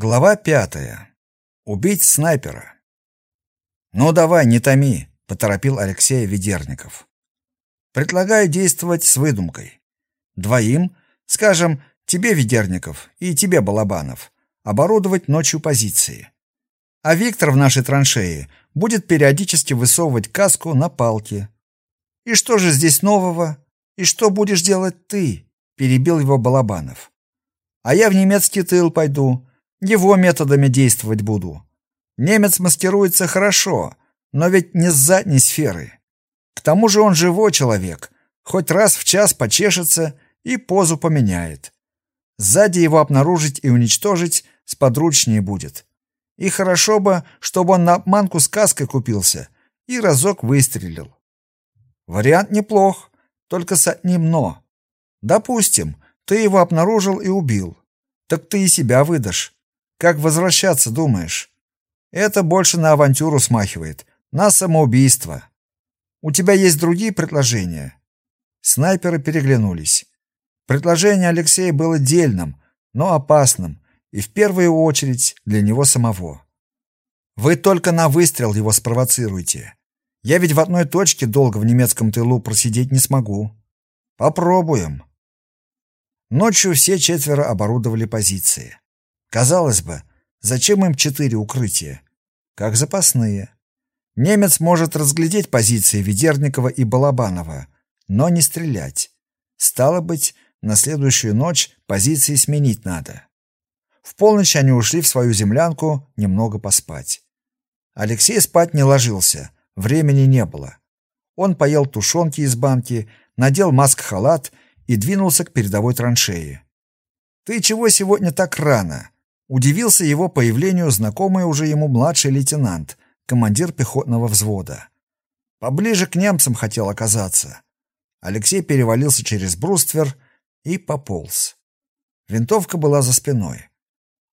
Глава пятая. Убить снайпера. «Ну давай, не томи», — поторопил Алексей Ведерников. «Предлагаю действовать с выдумкой. Двоим, скажем, тебе, Ведерников, и тебе, Балабанов, оборудовать ночью позиции. А Виктор в нашей траншее будет периодически высовывать каску на палке. И что же здесь нового? И что будешь делать ты?» — перебил его Балабанов. «А я в немецкий тыл пойду» Его методами действовать буду. Немец маскируется хорошо, но ведь не с задней сферы. К тому же он живой человек, хоть раз в час почешется и позу поменяет. Сзади его обнаружить и уничтожить сподручнее будет. И хорошо бы, чтобы он на обманку с каской купился и разок выстрелил. Вариант неплох, только с одним «но». Допустим, ты его обнаружил и убил. Так ты и себя выдашь. Как возвращаться, думаешь? Это больше на авантюру смахивает, на самоубийство. У тебя есть другие предложения?» Снайперы переглянулись. Предложение Алексея было дельным, но опасным, и в первую очередь для него самого. «Вы только на выстрел его спровоцируете. Я ведь в одной точке долго в немецком тылу просидеть не смогу. Попробуем». Ночью все четверо оборудовали позиции. Казалось бы, зачем им четыре укрытия? Как запасные. Немец может разглядеть позиции Ведерникова и Балабанова, но не стрелять. Стало быть, на следующую ночь позиции сменить надо. В полночь они ушли в свою землянку немного поспать. Алексей спать не ложился, времени не было. Он поел тушенки из банки, надел маск-халат и двинулся к передовой траншее. «Ты чего сегодня так рано?» Удивился его появлению знакомый уже ему младший лейтенант, командир пехотного взвода. Поближе к немцам хотел оказаться. Алексей перевалился через бруствер и пополз. Винтовка была за спиной.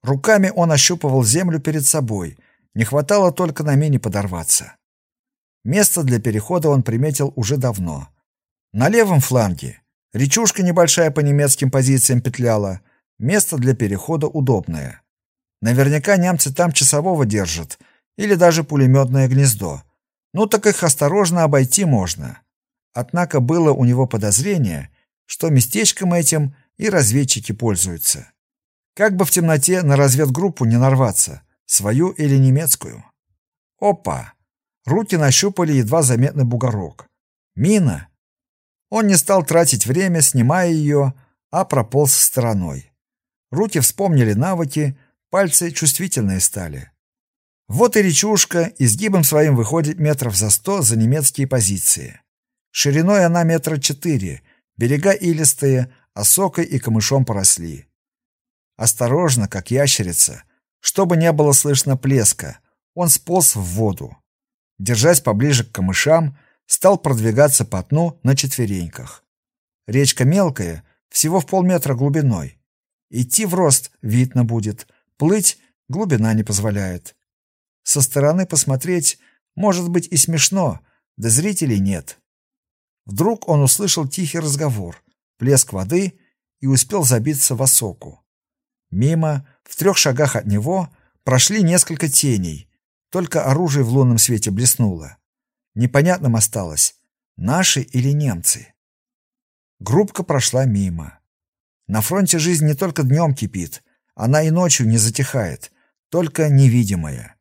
Руками он ощупывал землю перед собой, не хватало только на мине подорваться. Место для перехода он приметил уже давно. На левом фланге речушка небольшая по немецким позициям петляла, место для перехода удобное. Наверняка немцы там часового держат, или даже пулеметное гнездо. Ну так их осторожно обойти можно. Однако было у него подозрение, что местечком этим и разведчики пользуются. Как бы в темноте на разведгруппу не нарваться, свою или немецкую. Опа! Руки нащупали едва заметный бугорок. Мина! Он не стал тратить время, снимая ее, а прополз стороной. Руки вспомнили навыки, Пальцы чувствительные стали. Вот и речушка, изгибом своим выходит метров за сто за немецкие позиции. Шириной она метра четыре, берега илистые, осокой и камышом поросли. Осторожно, как ящерица, чтобы не было слышно плеска, он сполз в воду. Держась поближе к камышам, стал продвигаться по дну на четвереньках. Речка мелкая, всего в полметра глубиной. Идти в рост видно будет, Плыть глубина не позволяет. Со стороны посмотреть может быть и смешно, да зрителей нет. Вдруг он услышал тихий разговор, плеск воды и успел забиться в осоку. Мимо, в трех шагах от него, прошли несколько теней, только оружие в лунном свете блеснуло. Непонятным осталось, наши или немцы. Группка прошла мимо. На фронте жизнь не только днем кипит, она и ночью не затихает, только невидимая.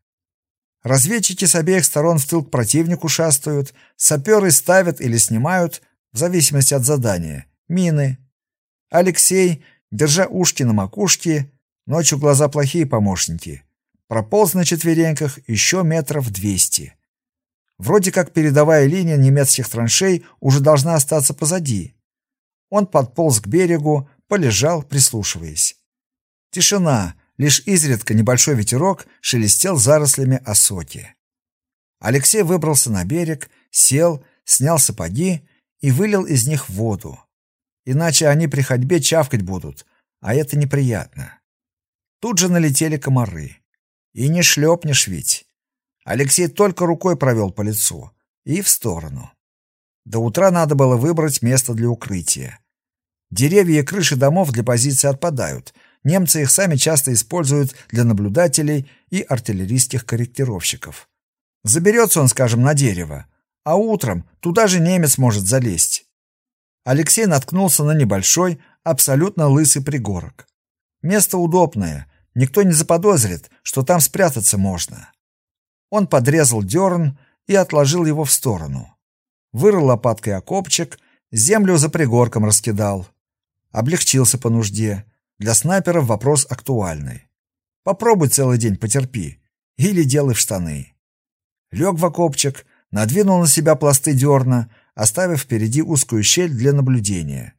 Разведчики с обеих сторон в тыл к противнику шастают, саперы ставят или снимают, в зависимости от задания, мины. Алексей, держа ушки на макушке, ночью глаза плохие помощники, прополз на четвереньках еще метров двести. Вроде как передовая линия немецких траншей уже должна остаться позади. Он подполз к берегу, полежал, прислушиваясь. Тишина, лишь изредка небольшой ветерок шелестел зарослями осоки. Алексей выбрался на берег, сел, снял сапоги и вылил из них воду. Иначе они при ходьбе чавкать будут, а это неприятно. Тут же налетели комары. И не шлепнешь ведь. Алексей только рукой провел по лицу и в сторону. До утра надо было выбрать место для укрытия. Деревья и крыши домов для позиции отпадают, немцы их сами часто используют для наблюдателей и артиллерийских корректировщиков. Заберется он, скажем, на дерево, а утром туда же немец может залезть. Алексей наткнулся на небольшой, абсолютно лысый пригорок. Место удобное, никто не заподозрит, что там спрятаться можно. Он подрезал дерн и отложил его в сторону. Вырыл лопаткой окопчик, землю за пригорком раскидал. Облегчился по нужде. Для снайперов вопрос актуальный. Попробуй целый день потерпи. Или делай в штаны. Лег в окопчик, надвинул на себя пласты дерна, оставив впереди узкую щель для наблюдения.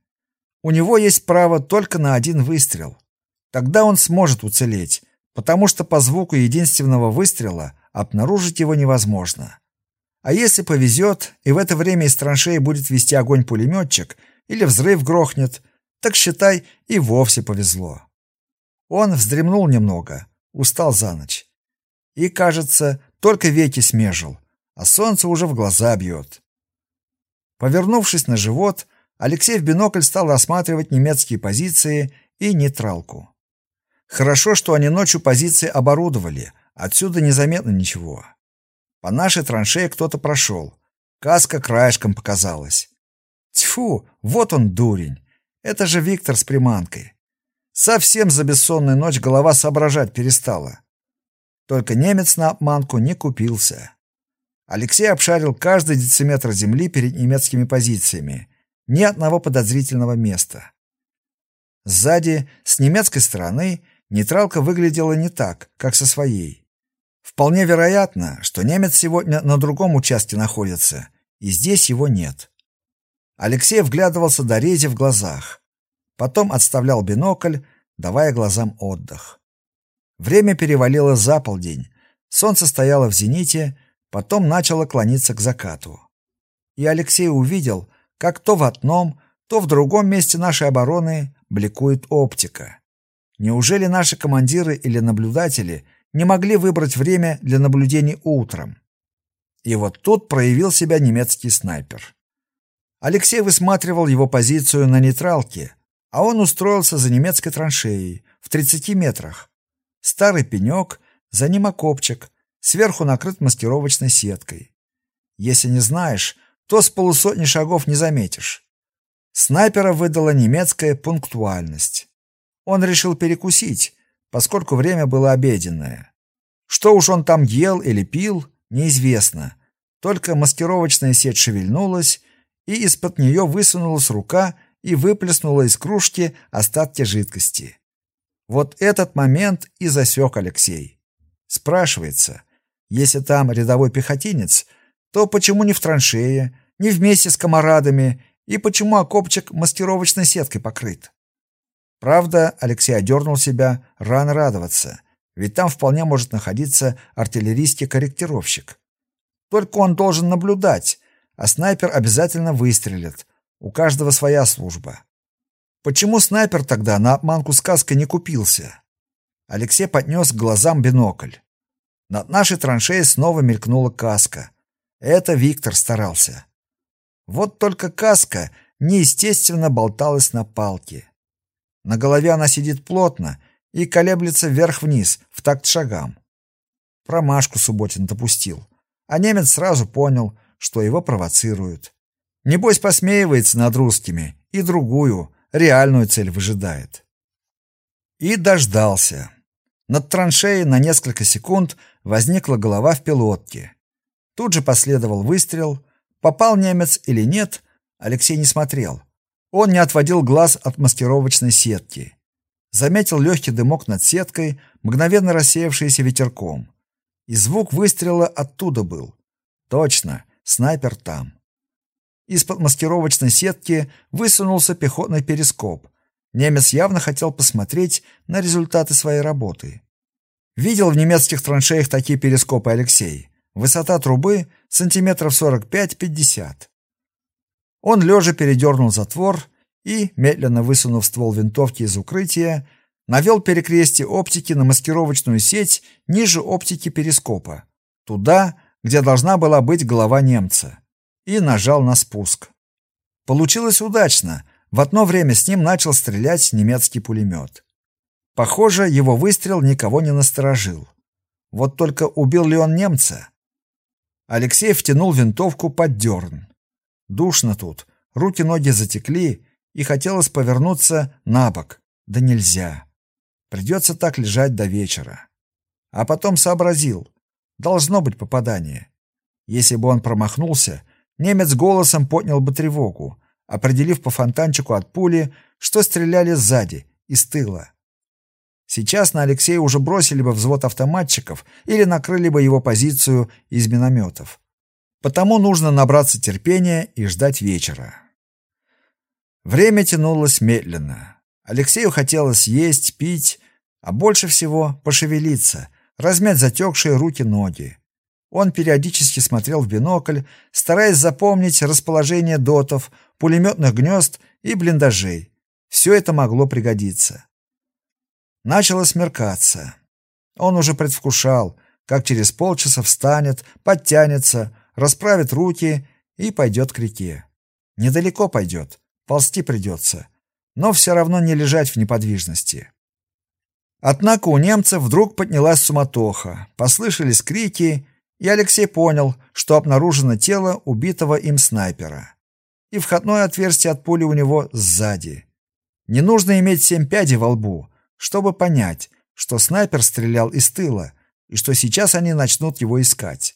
У него есть право только на один выстрел. Тогда он сможет уцелеть, потому что по звуку единственного выстрела обнаружить его невозможно. А если повезет, и в это время из траншеи будет вести огонь пулеметчик, или взрыв грохнет, так считай, и вовсе повезло. Он вздремнул немного, устал за ночь. И, кажется, только веки смежил, а солнце уже в глаза бьет. Повернувшись на живот, Алексей в бинокль стал рассматривать немецкие позиции и нейтралку. Хорошо, что они ночью позиции оборудовали, отсюда незаметно ничего. По нашей траншее кто-то прошел. Каска краешком показалась. Тьфу, вот он дурень. Это же Виктор с приманкой. Совсем за бессонную ночь голова соображать перестала. Только немец на обманку не купился. Алексей обшарил каждый дециметр земли перед немецкими позициями. Ни одного подозрительного места. Сзади, с немецкой стороны, нейтралка выглядела не так, как со своей. Вполне вероятно, что немец сегодня на другом участке находится, и здесь его нет. Алексей вглядывался до рези в глазах. Потом отставлял бинокль, давая глазам отдых. Время перевалило за полдень. Солнце стояло в зените, потом начало клониться к закату. И Алексей увидел, как то в одном, то в другом месте нашей обороны бликует оптика. Неужели наши командиры или наблюдатели не могли выбрать время для наблюдений утром? И вот тут проявил себя немецкий снайпер. Алексей высматривал его позицию на нейтралке, а он устроился за немецкой траншеей в 30 метрах. Старый пенек, за ним окопчик, сверху накрыт маскировочной сеткой. Если не знаешь, то с полусотни шагов не заметишь. Снайпера выдала немецкая пунктуальность. Он решил перекусить, поскольку время было обеденное. Что уж он там ел или пил, неизвестно. Только маскировочная сеть шевельнулась, и из-под нее высунулась рука и выплеснула из кружки остатки жидкости. Вот этот момент и засек Алексей. Спрашивается, если там рядовой пехотинец, то почему не в траншее, не вместе с комарадами, и почему окопчик маскировочной сеткой покрыт? Правда, Алексей одернул себя, рано радоваться, ведь там вполне может находиться артиллерийский корректировщик. Только он должен наблюдать, а снайпер обязательно выстрелит. У каждого своя служба. Почему снайпер тогда на обманку сказка не купился? Алексей поднес к глазам бинокль. Над нашей траншеей снова мелькнула каска. Это Виктор старался. Вот только каска неестественно болталась на палке. На голове она сидит плотно и колеблется вверх-вниз в такт шагам. Промашку Субботин допустил, а немец сразу понял, что его провоцируют. Небось посмеивается над русскими и другую, реальную цель выжидает. И дождался. Над траншеей на несколько секунд возникла голова в пилотке. Тут же последовал выстрел. Попал немец или нет, Алексей не смотрел. Он не отводил глаз от маскировочной сетки. Заметил легкий дымок над сеткой, мгновенно рассеявшийся ветерком. И звук выстрела оттуда был. Точно, снайпер там. Из-под маскировочной сетки высунулся пехотный перископ. Немец явно хотел посмотреть на результаты своей работы. Видел в немецких траншеях такие перископы Алексей. Высота трубы сантиметров 45-50. Он лежа передернул затвор и, медленно высунув ствол винтовки из укрытия, навел перекрестие оптики на маскировочную сеть ниже оптики перископа, туда, где должна была быть голова немца, и нажал на спуск. Получилось удачно. В одно время с ним начал стрелять немецкий пулемет. Похоже, его выстрел никого не насторожил. Вот только убил ли он немца? Алексей втянул винтовку под дерн. Душно тут, руки-ноги затекли, и хотелось повернуться на бок. Да нельзя. Придется так лежать до вечера. А потом сообразил. Должно быть попадание. Если бы он промахнулся, немец голосом поднял бы тревогу, определив по фонтанчику от пули, что стреляли сзади, из тыла. Сейчас на Алексея уже бросили бы взвод автоматчиков или накрыли бы его позицию из минометов. Потому нужно набраться терпения и ждать вечера. Время тянулось медленно. Алексею хотелось есть, пить, а больше всего пошевелиться, размять затекшие руки-ноги. Он периодически смотрел в бинокль, стараясь запомнить расположение дотов, пулеметных гнезд и блиндажей. Все это могло пригодиться. Начало смеркаться. Он уже предвкушал, как через полчаса встанет, подтянется, расправит руки и пойдет к реке. Недалеко пойдет, ползти придется, но все равно не лежать в неподвижности. Однако у немцев вдруг поднялась суматоха, послышались крики, и Алексей понял, что обнаружено тело убитого им снайпера. И входное отверстие от пули у него сзади. Не нужно иметь семь пядей во лбу, чтобы понять, что снайпер стрелял из тыла, и что сейчас они начнут его искать.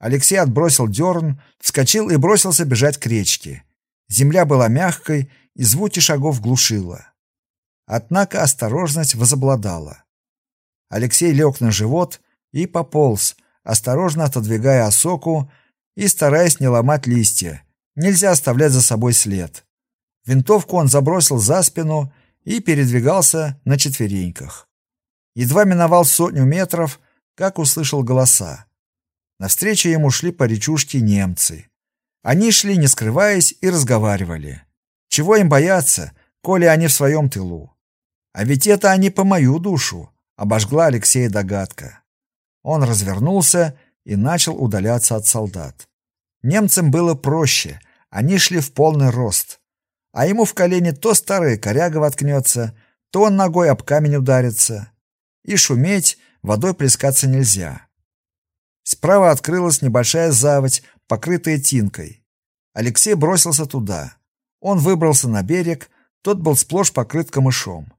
Алексей отбросил дерн, вскочил и бросился бежать к речке. Земля была мягкой, и звуки шагов глушила. Однако осторожность возобладала. Алексей лег на живот и пополз, осторожно отодвигая осоку и стараясь не ломать листья. Нельзя оставлять за собой след. Винтовку он забросил за спину и передвигался на четвереньках. Едва миновал сотню метров, как услышал голоса. Навстречу ему шли по речушке немцы. Они шли, не скрываясь, и разговаривали. Чего им бояться, коли они в своем тылу? А ведь это они по мою душу, обожгла Алексея догадка. Он развернулся и начал удаляться от солдат. Немцам было проще, они шли в полный рост. А ему в колени то старая коряга воткнется, то он ногой об камень ударится. И шуметь, водой плескаться нельзя. Справа открылась небольшая заводь, покрытая тинкой. Алексей бросился туда. Он выбрался на берег, тот был сплошь покрыт камышом.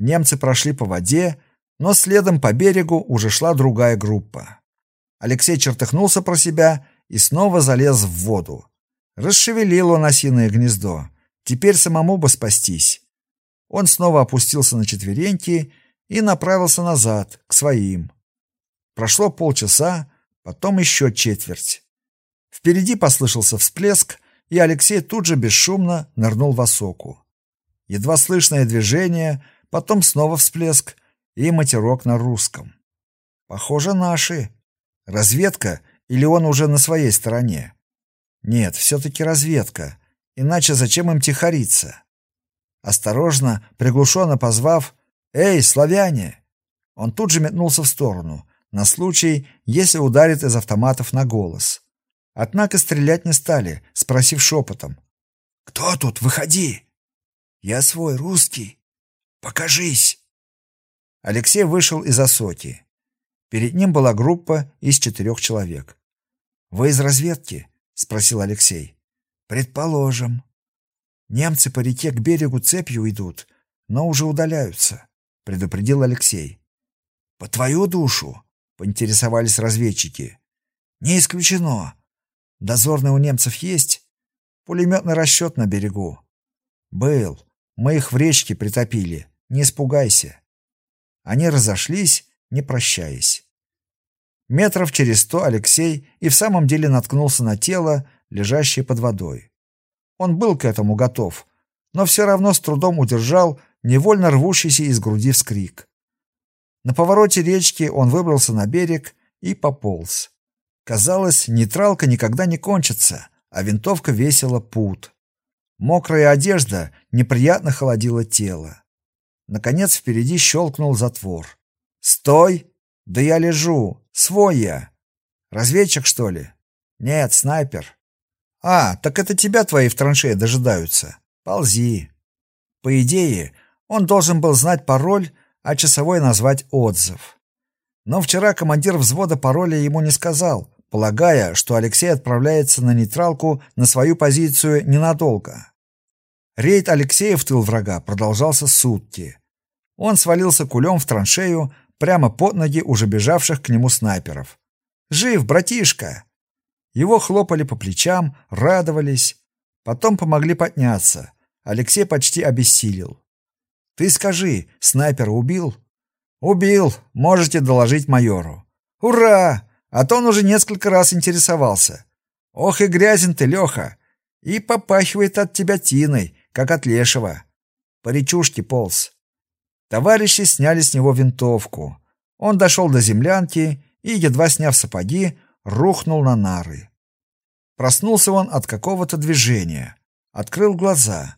Немцы прошли по воде, но следом по берегу уже шла другая группа. Алексей чертыхнулся про себя и снова залез в воду. Расшевелил он осиное гнездо. Теперь самому бы спастись. Он снова опустился на четвереньки и направился назад, к своим. Прошло полчаса, потом еще четверть. Впереди послышался всплеск, и Алексей тут же бесшумно нырнул в осоку. Едва слышное движение — потом снова всплеск и матерок на русском. Похоже, наши. Разведка или он уже на своей стороне? Нет, все-таки разведка. Иначе зачем им тихориться? Осторожно, приглушенно позвав «Эй, славяне!» Он тут же метнулся в сторону, на случай, если ударит из автоматов на голос. Однако стрелять не стали, спросив шепотом. «Кто тут? Выходи!» «Я свой, русский!» Покажись!» Алексей вышел из осоки. Перед ним была группа из четырех человек. «Вы из разведки?» — спросил Алексей. «Предположим. Немцы по реке к берегу цепью идут, но уже удаляются», — предупредил Алексей. «По твою душу?» — поинтересовались разведчики. «Не исключено. Дозорный у немцев есть? Пулеметный расчет на берегу?» «Был. Мы их в речке притопили. Не испугайся. Они разошлись, не прощаясь. Метров через сто Алексей и в самом деле наткнулся на тело, лежащее под водой. Он был к этому готов, но все равно с трудом удержал невольно рвущийся из груди вскрик. На повороте речки он выбрался на берег и пополз. Казалось, нейтралка никогда не кончится, а винтовка весила пут. Мокрая одежда неприятно холодила тело. Наконец впереди щелкнул затвор. «Стой! Да я лежу! Свой я! Разведчик, что ли? Нет, снайпер. А, так это тебя твои в траншее дожидаются. Ползи!» По идее, Он должен был знать пароль, а часовой назвать отзыв. Но вчера командир взвода пароля ему не сказал, полагая, что Алексей отправляется на нейтралку на свою позицию ненадолго. Рейд Алексея в тыл врага продолжался сутки. Он свалился кулем в траншею прямо под ноги уже бежавших к нему снайперов. «Жив, братишка!» Его хлопали по плечам, радовались. Потом помогли подняться. Алексей почти обессилел. «Ты скажи, снайпера убил?» «Убил. Можете доложить майору». «Ура! А то он уже несколько раз интересовался. Ох и грязен ты, Леха. И попахивает от тебя тиной, как от лешего. По речушке полз. Товарищи сняли с него винтовку. Он дошел до землянки и, едва сняв сапоги, рухнул на нары. Проснулся он от какого-то движения. Открыл глаза.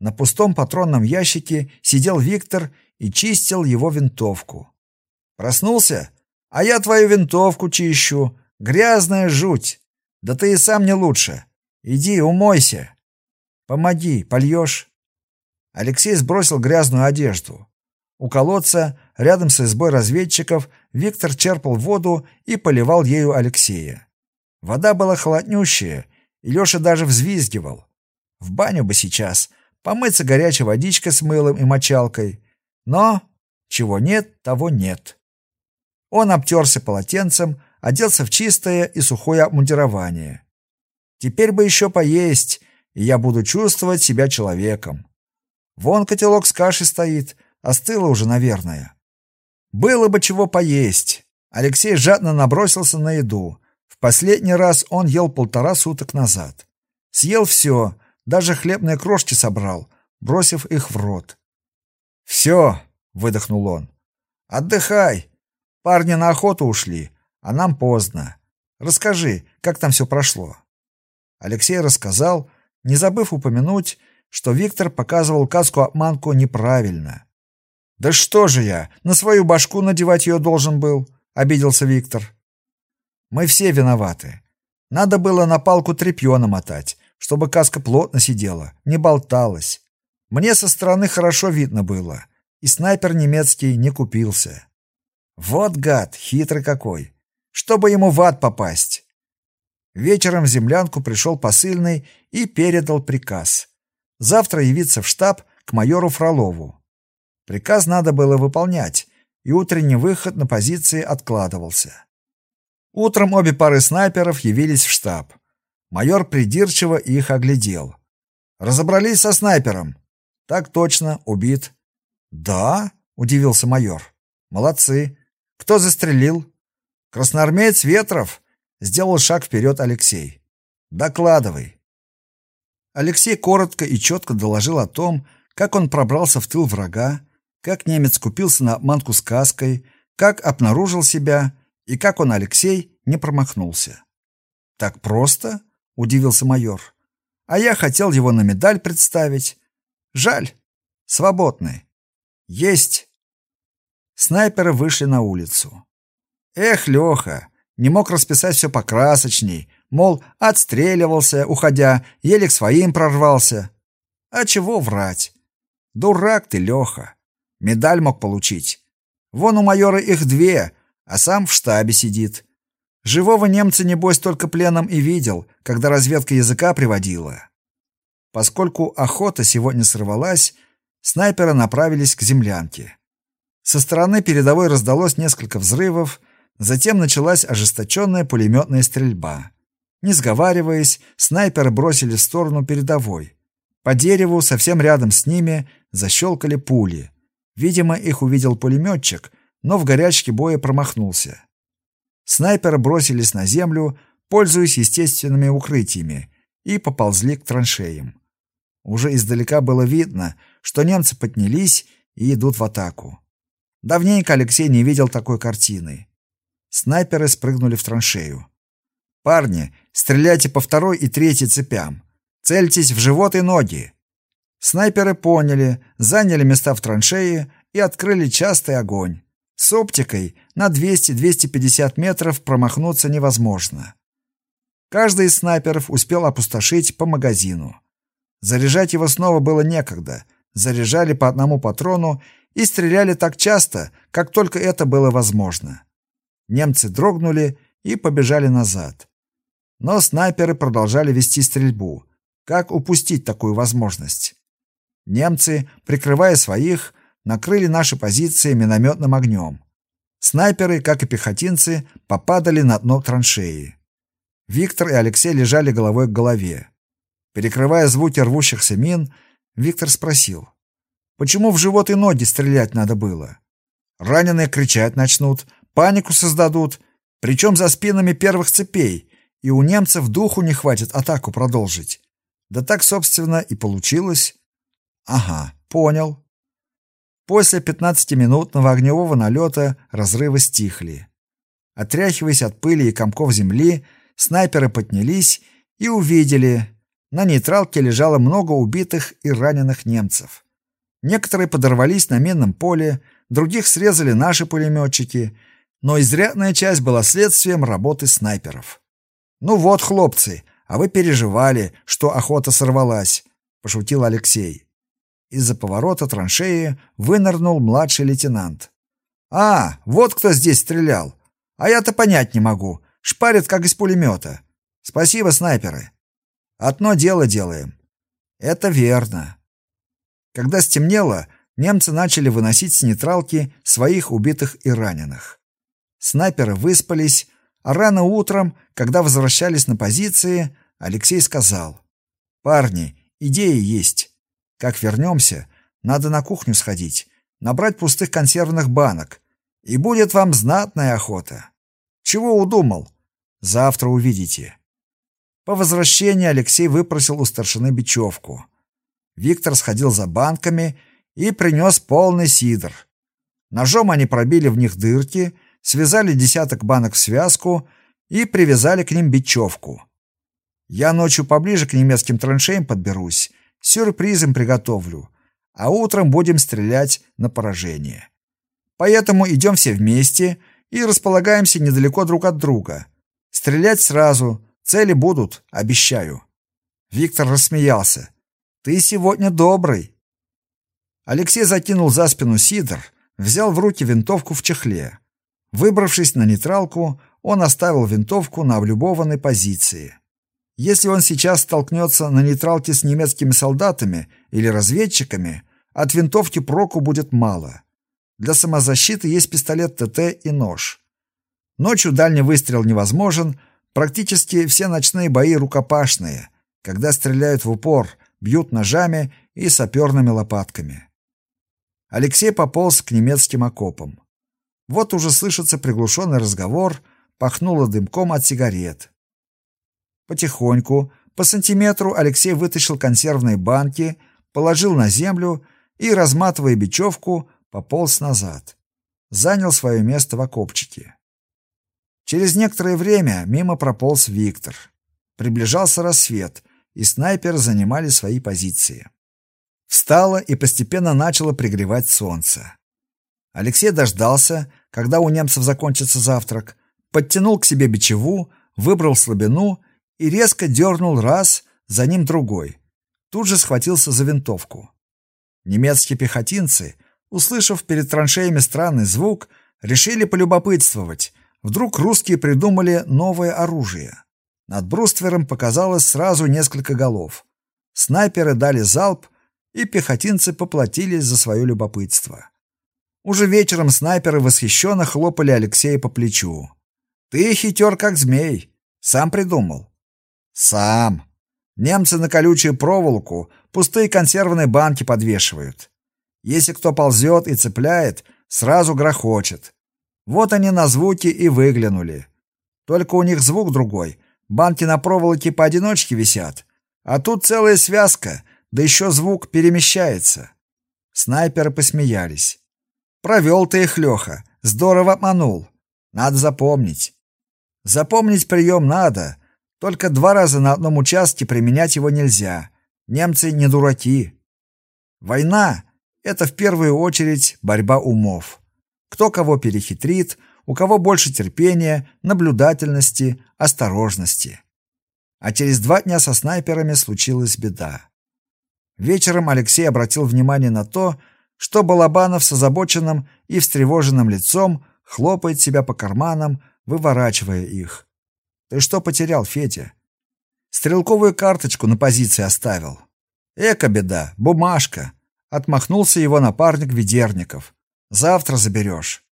На пустом патронном ящике сидел Виктор и чистил его винтовку. Проснулся? А я твою винтовку чищу. Грязная жуть. Да ты и сам не лучше. Иди, умойся. Помоги, польешь. Алексей сбросил грязную одежду. У колодца, рядом с избой разведчиков, Виктор черпал воду и поливал ею Алексея. Вода была холоднющая, и Леша даже взвизгивал. В баню бы сейчас, помыться горячей водичкой с мылом и мочалкой. Но чего нет, того нет. Он обтерся полотенцем, оделся в чистое и сухое обмундирование. Теперь бы еще поесть, и я буду чувствовать себя человеком. Вон котелок с кашей стоит, остыло уже, наверное. Было бы чего поесть. Алексей жадно набросился на еду. В последний раз он ел полтора суток назад. Съел все, даже хлебные крошки собрал, бросив их в рот. «Все!» — выдохнул он. «Отдыхай! Парни на охоту ушли, а нам поздно. Расскажи, как там все прошло?» Алексей рассказал, не забыв упомянуть, что Виктор показывал каску-обманку неправильно. «Да что же я, на свою башку надевать ее должен был?» — обиделся Виктор. «Мы все виноваты. Надо было на палку тряпье намотать, чтобы каска плотно сидела, не болталась. Мне со стороны хорошо видно было, и снайпер немецкий не купился. Вот гад, хитрый какой. Чтобы ему в ад попасть. Вечером в землянку пришел посыльный и передал приказ. Завтра явиться в штаб к майору Фролову. Приказ надо было выполнять, и утренний выход на позиции откладывался. Утром обе пары снайперов явились в штаб. Майор придирчиво их оглядел. Разобрались со снайпером. Так точно, убит. Да? удивился майор. Молодцы. Кто застрелил? Красноармеец Ветров. Сделал шаг вперед Алексей. Докладывай. Алексей коротко и четко доложил о том, как он пробрался в тыл врага, как немец купился на обманку с каской, как обнаружил себя и как он, Алексей, не промахнулся. «Так просто?» — удивился майор. «А я хотел его на медаль представить. Жаль. Свободный. Есть!» Снайперы вышли на улицу. «Эх, Леха, не мог расписать все покрасочней, мол, отстреливался, уходя, еле к своим прорвался. А чего врать? Дурак ты, Леха. Медаль мог получить. Вон у майора их две, а сам в штабе сидит. Живого немца, небось, только пленом и видел, когда разведка языка приводила. Поскольку охота сегодня сорвалась, снайперы направились к землянке. Со стороны передовой раздалось несколько взрывов, затем началась ожесточенная пулеметная стрельба. Не сговариваясь, снайперы бросили в сторону передовой. По дереву, совсем рядом с ними, защелкали пули. Видимо, их увидел пулеметчик, но в горячке боя промахнулся. Снайперы бросились на землю, пользуясь естественными укрытиями, и поползли к траншеям. Уже издалека было видно, что немцы поднялись и идут в атаку. Давненько Алексей не видел такой картины. Снайперы спрыгнули в траншею. «Парни, стреляйте по второй и третьей цепям. Цельтесь в живот и ноги. Снайперы поняли, заняли места в траншее и открыли частый огонь. С оптикой на 200-250 метров промахнуться невозможно. Каждый из снайперов успел опустошить по магазину. Заряжать его снова было некогда. заряжали по одному патрону и стреляли так часто, как только это было возможно. Немцы дрогнули и побежали назад. Но снайперы продолжали вести стрельбу. Как упустить такую возможность? Немцы, прикрывая своих, накрыли наши позиции минометным огнем. Снайперы, как и пехотинцы, попадали на дно траншеи. Виктор и Алексей лежали головой к голове. Перекрывая звуки рвущихся мин, Виктор спросил: "Почему в живот и ноги стрелять надо было? Раненые кричать начнут, панику создадут, причем за спинами первых цепей, и у немцев духу не хватит атаку продолжить. Да так, собственно, и получилось. Ага, понял. После 15-минутного огневого налета разрывы стихли. Отряхиваясь от пыли и комков земли, снайперы поднялись и увидели, на нейтралке лежало много убитых и раненых немцев. Некоторые подорвались на минном поле, других срезали наши пулеметчики, но изрядная часть была следствием работы снайперов. «Ну вот, хлопцы, а вы переживали, что охота сорвалась», — пошутил Алексей. Из-за поворота траншеи вынырнул младший лейтенант. «А, вот кто здесь стрелял! А я-то понять не могу. Шпарит, как из пулемета. Спасибо, снайперы. Одно дело делаем. Это верно. Когда стемнело, немцы начали выносить с нейтралки своих убитых и раненых. Снайперы выспались, а рано утром, когда возвращались на позиции, Алексей сказал: "Парни, идея есть. Как вернемся, надо на кухню сходить, набрать пустых консервных банок, и будет вам знатная охота. Чего удумал? Завтра увидите. По возвращении Алексей выпросил у старшины бечевку. Виктор сходил за банками и принес полный сидр. Ножом они пробили в них дырки, связали десяток банок в связку и привязали к ним бечевку. Я ночью поближе к немецким траншеям подберусь, сюрпризом приготовлю, а утром будем стрелять на поражение. Поэтому идем все вместе и располагаемся недалеко друг от друга. Стрелять сразу, цели будут, обещаю. Виктор рассмеялся. Ты сегодня добрый. Алексей закинул за спину сидр, взял в руки винтовку в чехле. Выбравшись на нейтралку, он оставил винтовку на облюбованной позиции. Если он сейчас столкнется на нейтралке с немецкими солдатами или разведчиками, от винтовки проку будет мало. Для самозащиты есть пистолет ТТ и нож. Ночью дальний выстрел невозможен, практически все ночные бои рукопашные, когда стреляют в упор, бьют ножами и саперными лопатками. Алексей пополз к немецким окопам. Вот уже слышится приглушенный разговор, пахнуло дымком от сигарет. Потихоньку, по сантиметру Алексей вытащил консервные банки, положил на землю и, разматывая бечевку, пополз назад. Занял свое место в окопчике. Через некоторое время мимо прополз Виктор. Приближался рассвет, и снайперы занимали свои позиции. Встало и постепенно начало пригревать солнце. Алексей дождался, когда у немцев закончится завтрак, подтянул к себе бичеву, выбрал слабину и резко дернул раз, за ним другой. Тут же схватился за винтовку. Немецкие пехотинцы, услышав перед траншеями странный звук, решили полюбопытствовать, Вдруг русские придумали новое оружие. Над бруствером показалось сразу несколько голов. Снайперы дали залп, и пехотинцы поплатились за свое любопытство. Уже вечером снайперы восхищенно хлопали Алексея по плечу. «Ты хитер, как змей. Сам придумал». «Сам. Немцы на колючую проволоку пустые консервные банки подвешивают. Если кто ползет и цепляет, сразу грохочет. Вот они на звуки и выглянули. Только у них звук другой. Банки на проволоке поодиночке висят, а тут целая связка, да еще звук перемещается. Снайперы посмеялись. Провел ты их, Леха, здорово обманул. Надо запомнить. Запомнить прием надо, только два раза на одном участке применять его нельзя. Немцы не дураки. Война — это в первую очередь борьба умов кто кого перехитрит, у кого больше терпения, наблюдательности, осторожности. А через два дня со снайперами случилась беда. Вечером Алексей обратил внимание на то, что Балабанов с озабоченным и встревоженным лицом хлопает себя по карманам, выворачивая их. «Ты что потерял, Федя?» «Стрелковую карточку на позиции оставил». «Эка беда, бумажка!» — отмахнулся его напарник Ведерников. «Завтра заберешь».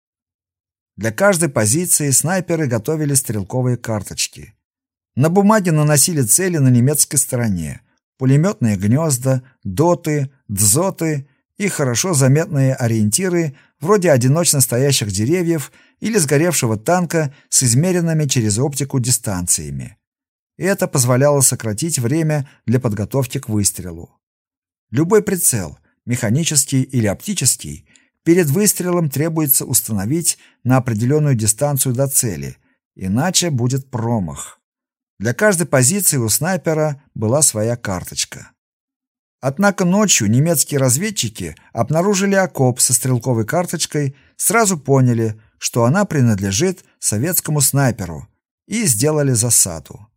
Для каждой позиции снайперы готовили стрелковые карточки. На бумаге наносили цели на немецкой стороне. Пулеметные гнезда, доты, дзоты и хорошо заметные ориентиры вроде одиночно стоящих деревьев или сгоревшего танка с измеренными через оптику дистанциями. Это позволяло сократить время для подготовки к выстрелу. Любой прицел, механический или оптический, перед выстрелом требуется установить на определенную дистанцию до цели, иначе будет промах. Для каждой позиции у снайпера была своя карточка. Однако ночью немецкие разведчики обнаружили окоп со стрелковой карточкой, сразу поняли, что она принадлежит советскому снайперу, и сделали засаду.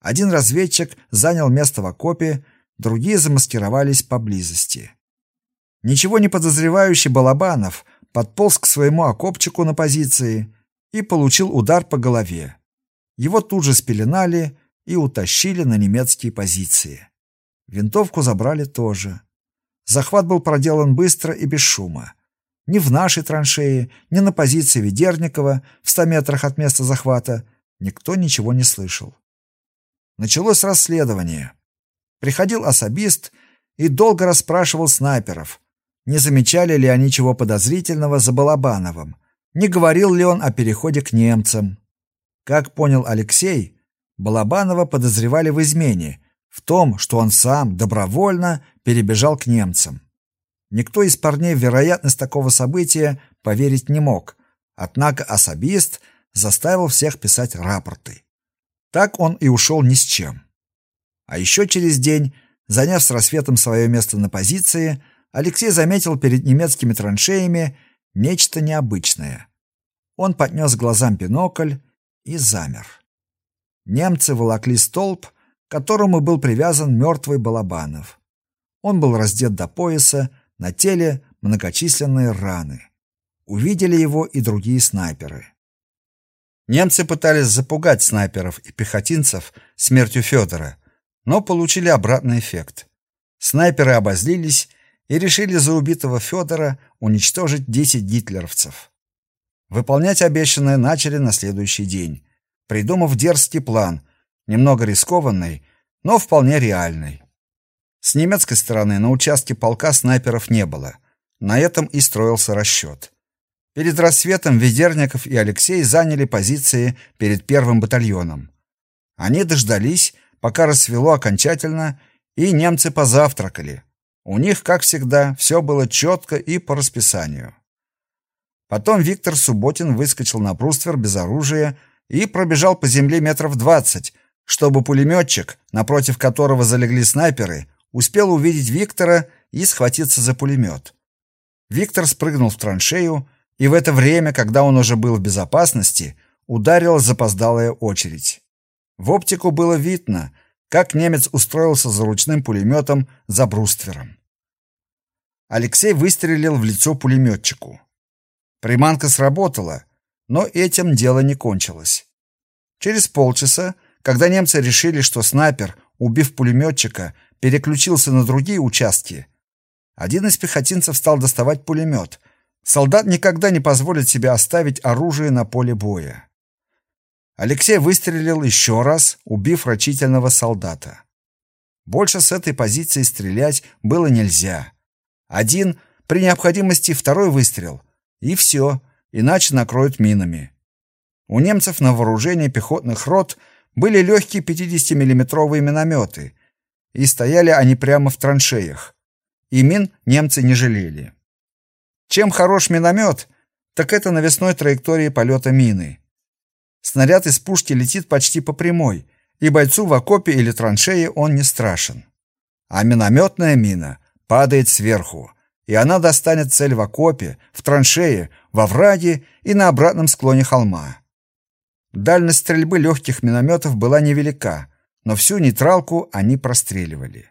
Один разведчик занял место в окопе, другие замаскировались поблизости. Ничего не подозревающий Балабанов подполз к своему окопчику на позиции и получил удар по голове. Его тут же спеленали и утащили на немецкие позиции. Винтовку забрали тоже. Захват был проделан быстро и без шума. Ни в нашей траншее, ни на позиции Ведерникова в ста метрах от места захвата никто ничего не слышал. Началось расследование. Приходил особист и долго расспрашивал снайперов, не замечали ли они чего подозрительного за Балабановым, не говорил ли он о переходе к немцам. Как понял Алексей, Балабанова подозревали в измене, в том, что он сам добровольно перебежал к немцам. Никто из парней вероятность такого события поверить не мог, однако особист заставил всех писать рапорты. Так он и ушел ни с чем. А еще через день, заняв с рассветом свое место на позиции, Алексей заметил перед немецкими траншеями нечто необычное. Он поднес глазам бинокль и замер. Немцы волокли столб, которому был привязан мертвый Балабанов. Он был раздет до пояса, на теле многочисленные раны. Увидели его и другие снайперы. Немцы пытались запугать снайперов и пехотинцев смертью Федора, но получили обратный эффект. Снайперы обозлились и решили за убитого Федора уничтожить 10 гитлеровцев. Выполнять обещанное начали на следующий день, придумав дерзкий план, немного рискованный, но вполне реальный. С немецкой стороны на участке полка снайперов не было. На этом и строился расчет. Перед рассветом Ведерников и Алексей заняли позиции перед первым батальоном. Они дождались, пока рассвело окончательно, и немцы позавтракали. У них, как всегда, все было четко и по расписанию. Потом Виктор Субботин выскочил на бруствер без оружия и пробежал по земле метров двадцать, чтобы пулеметчик, напротив которого залегли снайперы, успел увидеть Виктора и схватиться за пулемет. Виктор спрыгнул в траншею, и в это время, когда он уже был в безопасности, ударила запоздалая очередь. В оптику было видно, как немец устроился за ручным пулеметом за бруствером. Алексей выстрелил в лицо пулеметчику. Приманка сработала, но этим дело не кончилось. Через полчаса, когда немцы решили, что снайпер, убив пулеметчика, переключился на другие участки, один из пехотинцев стал доставать пулемет. Солдат никогда не позволит себе оставить оружие на поле боя. Алексей выстрелил еще раз, убив рачительного солдата. Больше с этой позиции стрелять было нельзя. Один, при необходимости второй выстрел, и все, иначе накроют минами. У немцев на вооружении пехотных рот были легкие 50-миллиметровые минометы, и стояли они прямо в траншеях. И мин немцы не жалели. Чем хорош миномет, так это навесной траектории полета мины. Снаряд из пушки летит почти по прямой, и бойцу в окопе или траншее он не страшен. А минометная мина падает сверху, и она достанет цель в окопе, в траншее, во враге и на обратном склоне холма. Дальность стрельбы легких минометов была невелика, но всю нейтралку они простреливали.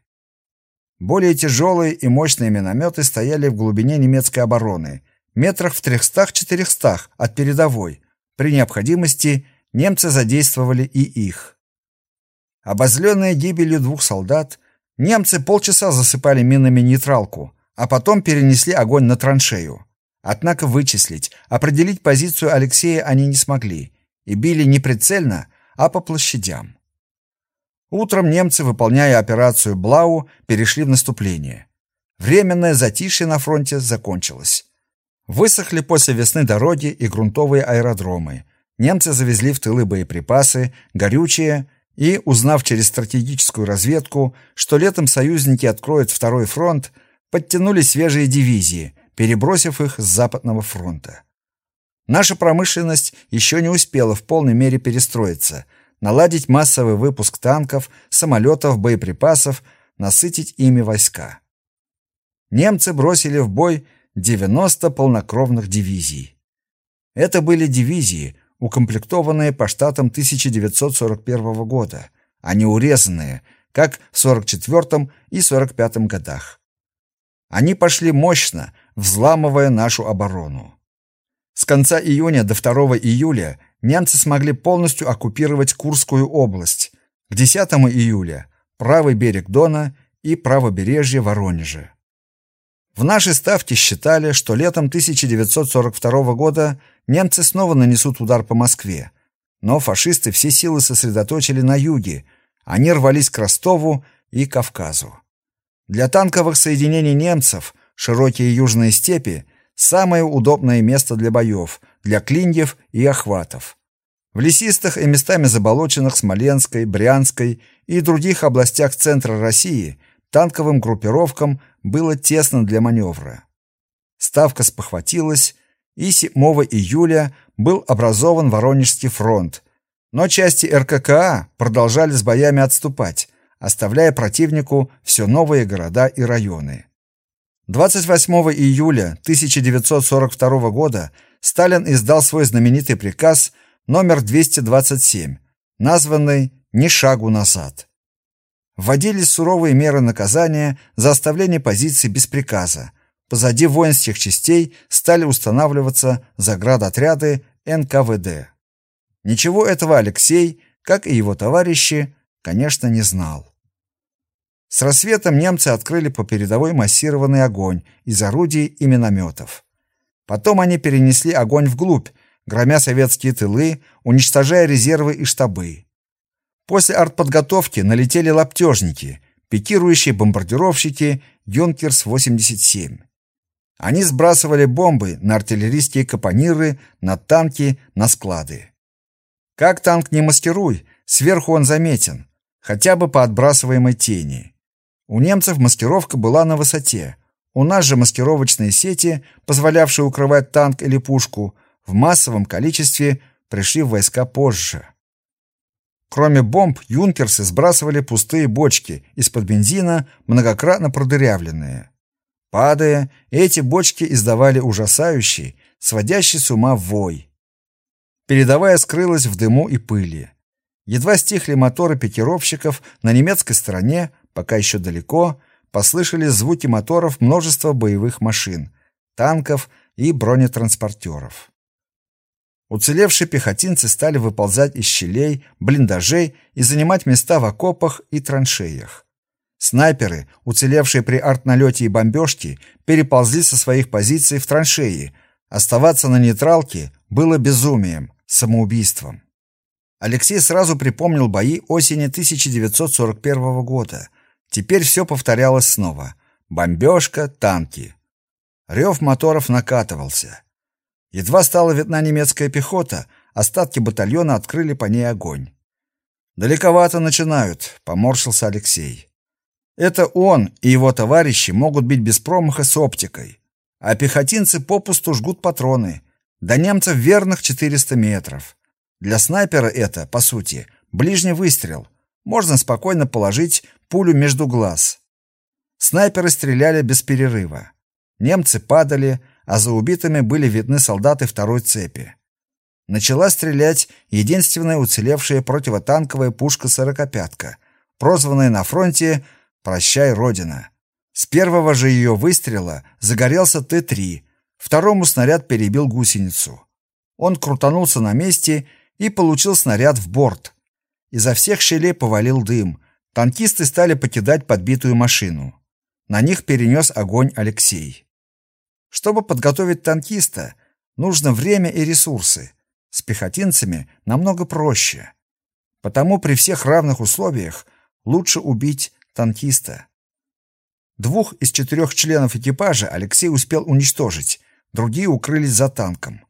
Более тяжелые и мощные минометы стояли в глубине немецкой обороны, метрах в 300-400 от передовой. При необходимости немцы задействовали и их. Обозленные гибелью двух солдат, немцы полчаса засыпали минами нейтралку, а потом перенесли огонь на траншею. Однако вычислить, определить позицию Алексея они не смогли и били не прицельно, а по площадям. Утром немцы, выполняя операцию Блау, перешли в наступление. Временное затишье на фронте закончилось. Высохли после весны дороги и грунтовые аэродромы. Немцы завезли в тылы боеприпасы, горючее и, узнав через стратегическую разведку, что летом союзники откроют второй фронт, подтянули свежие дивизии, перебросив их с Западного фронта. Наша промышленность еще не успела в полной мере перестроиться, наладить массовый выпуск танков, самолетов, боеприпасов, насытить ими войска. Немцы бросили в бой 90 полнокровных дивизий. Это были дивизии, укомплектованные по штатам 1941 года, а не урезанные, как в 44 и 45 годах. Они пошли мощно, взламывая нашу оборону. С конца июня до 2 июля немцы смогли полностью оккупировать Курскую область, к 10 июля правый берег Дона и правобережье Воронежа. В нашей ставке считали, что летом 1942 года немцы снова нанесут удар по Москве. Но фашисты все силы сосредоточили на юге. Они рвались к Ростову и Кавказу. Для танковых соединений немцев широкие южные степи самое удобное место для боев, для клиньев и охватов. В лесистых и местами заболоченных Смоленской, Брянской и других областях центра России танковым группировкам было тесно для маневра. Ставка спохватилась, и 7 июля был образован Воронежский фронт, но части РККА продолжали с боями отступать, оставляя противнику все новые города и районы. 28 июля 1942 года Сталин издал свой знаменитый приказ номер 227, названный «Ни шагу назад» вводились суровые меры наказания за оставление позиций без приказа. Позади воинских частей стали устанавливаться заградотряды НКВД. Ничего этого Алексей, как и его товарищи, конечно, не знал. С рассветом немцы открыли по передовой массированный огонь из орудий и минометов. Потом они перенесли огонь вглубь, громя советские тылы, уничтожая резервы и штабы. После артподготовки налетели лаптежники, пикирующие бомбардировщики «Юнкерс-87». Они сбрасывали бомбы на артиллерийские капониры, на танки, на склады. Как танк не маскируй, сверху он заметен, хотя бы по отбрасываемой тени. У немцев маскировка была на высоте. У нас же маскировочные сети, позволявшие укрывать танк или пушку, в массовом количестве пришли в войска позже. Кроме бомб, юнкерсы сбрасывали пустые бочки из-под бензина, многократно продырявленные. Падая, эти бочки издавали ужасающий, сводящий с ума вой. Передовая скрылась в дыму и пыли. Едва стихли моторы пикировщиков, на немецкой стороне, пока еще далеко, послышались звуки моторов множества боевых машин, танков и бронетранспортеров. Уцелевшие пехотинцы стали выползать из щелей, блиндажей и занимать места в окопах и траншеях. Снайперы, уцелевшие при артналете и бомбежке, переползли со своих позиций в траншеи. Оставаться на нейтралке было безумием, самоубийством. Алексей сразу припомнил бои осени 1941 года. Теперь все повторялось снова. Бомбежка, танки. Рев моторов накатывался. Едва стала видна немецкая пехота, остатки батальона открыли по ней огонь. «Далековато начинают», — поморщился Алексей. «Это он и его товарищи могут бить без промаха с оптикой, а пехотинцы попусту жгут патроны. До немцев верных 400 метров. Для снайпера это, по сути, ближний выстрел. Можно спокойно положить пулю между глаз. Снайперы стреляли без перерыва. Немцы падали, а за убитыми были видны солдаты второй цепи. Начала стрелять единственная уцелевшая противотанковая пушка «сорокопятка», прозванная на фронте «Прощай, Родина». С первого же ее выстрела загорелся Т-3, второму снаряд перебил гусеницу. Он крутанулся на месте и получил снаряд в борт. Изо всех щелей повалил дым. Танкисты стали покидать подбитую машину. На них перенес огонь Алексей. Чтобы подготовить танкиста, нужно время и ресурсы. С пехотинцами намного проще. Потому при всех равных условиях лучше убить танкиста. Двух из четырех членов экипажа Алексей успел уничтожить, другие укрылись за танком.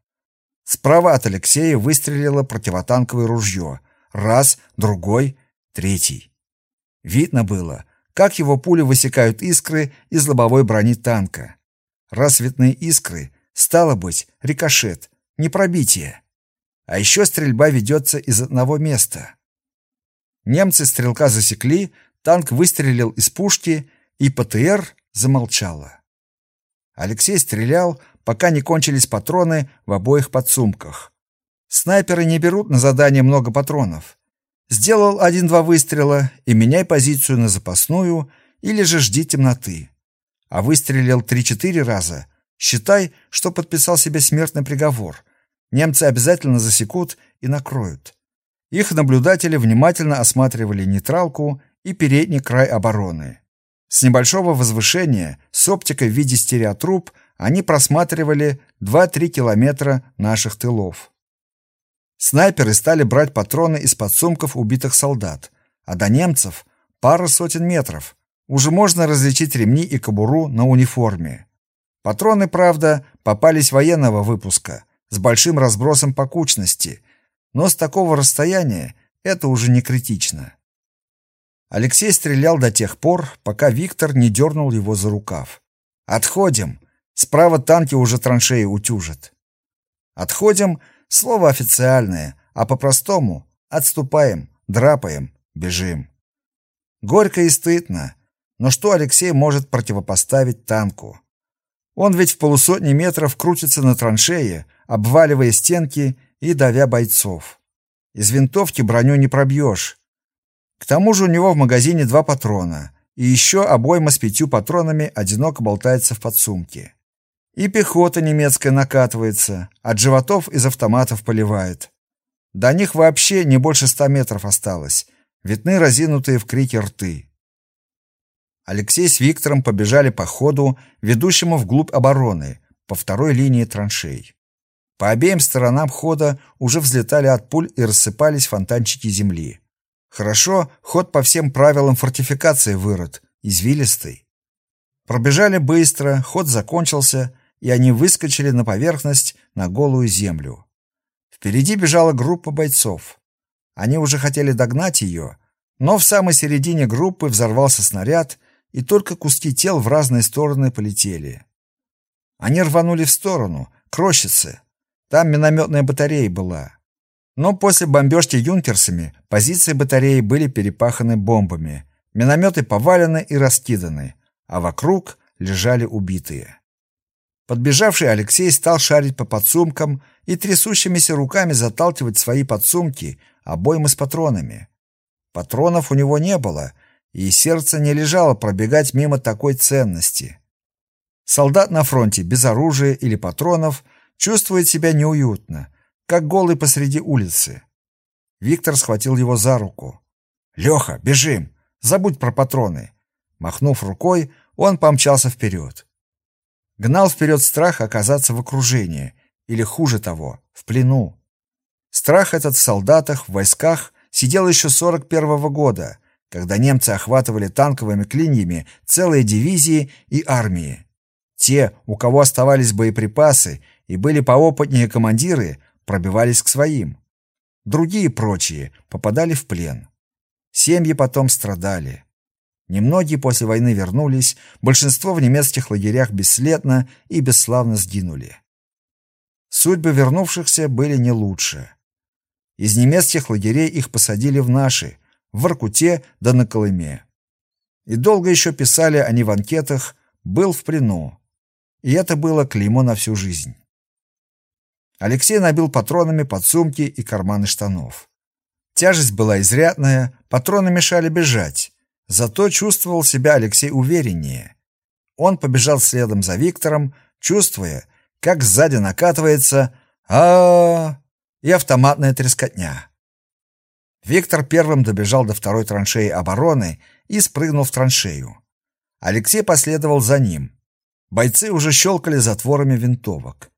Справа от Алексея выстрелило противотанковое ружье. Раз, другой, третий. Видно было, как его пули высекают искры из лобовой брони танка. Рассветные искры, стало быть, рикошет, не пробитие. А еще стрельба ведется из одного места. Немцы стрелка засекли, танк выстрелил из пушки, и ПТР замолчала. Алексей стрелял, пока не кончились патроны в обоих подсумках. Снайперы не берут на задание много патронов. Сделал один-два выстрела и меняй позицию на запасную или же жди темноты. А выстрелил три-четыре раза, считай, что подписал себе смертный приговор. Немцы обязательно засекут и накроют. Их наблюдатели внимательно осматривали нейтралку и передний край обороны. С небольшого возвышения, с оптикой в виде стереотруб, они просматривали 2-3 километра наших тылов. Снайперы стали брать патроны из подсумков убитых солдат, а до немцев пара сотен метров. Уже можно различить ремни и кобуру на униформе. Патроны, правда, попались военного выпуска, с большим разбросом по кучности, но с такого расстояния это уже не критично. Алексей стрелял до тех пор, пока Виктор не дернул его за рукав. «Отходим! Справа танки уже траншеи утюжат». «Отходим» — слово официальное, а по-простому — отступаем, драпаем, бежим. Горько и стыдно, но что Алексей может противопоставить танку? Он ведь в полусотни метров крутится на траншее, обваливая стенки и давя бойцов. Из винтовки броню не пробьешь, к тому же у него в магазине два патрона, и еще обойма с пятью патронами одиноко болтается в подсумке. И пехота немецкая накатывается, от животов из автоматов поливает. До них вообще не больше ста метров осталось, видны разинутые в крике рты. Алексей с Виктором побежали по ходу, ведущему вглубь обороны, по второй линии траншей. По обеим сторонам хода уже взлетали от пуль и рассыпались фонтанчики земли. Хорошо, ход по всем правилам фортификации вырод, извилистый. Пробежали быстро, ход закончился, и они выскочили на поверхность, на голую землю. Впереди бежала группа бойцов. Они уже хотели догнать ее, но в самой середине группы взорвался снаряд, и только куски тел в разные стороны полетели. Они рванули в сторону, к рощице. Там минометная батарея была. Но после бомбежки юнкерсами позиции батареи были перепаханы бомбами, минометы повалены и раскиданы, а вокруг лежали убитые. Подбежавший Алексей стал шарить по подсумкам и трясущимися руками заталкивать свои подсумки обоймы с патронами. Патронов у него не было, и сердце не лежало пробегать мимо такой ценности. Солдат на фронте без оружия или патронов чувствует себя неуютно, как голый посреди улицы. Виктор схватил его за руку. «Леха, бежим! Забудь про патроны!» Махнув рукой, он помчался вперед. Гнал вперед страх оказаться в окружении, или хуже того, в плену. Страх этот в солдатах, в войсках сидел еще 41-го года, когда немцы охватывали танковыми клиньями целые дивизии и армии. Те, у кого оставались боеприпасы и были поопытнее командиры, пробивались к своим. Другие прочие попадали в плен. Семьи потом страдали. Немногие после войны вернулись, большинство в немецких лагерях бесследно и бесславно сгинули. Судьбы вернувшихся были не лучше. Из немецких лагерей их посадили в наши, в Воркуте да на Колыме. И долго еще писали они в анкетах «был в плену». И это было клеймо на всю жизнь. Алексей набил патронами подсумки и карманы штанов. Тяжесть была изрядная, патроны мешали бежать. Зато чувствовал себя Алексей увереннее. Он побежал следом за Виктором, чувствуя, как сзади накатывается а, и автоматная трескотня. Виктор первым добежал до второй траншеи обороны и спрыгнул в траншею. Алексей последовал за ним. Бойцы уже щелкали затворами винтовок.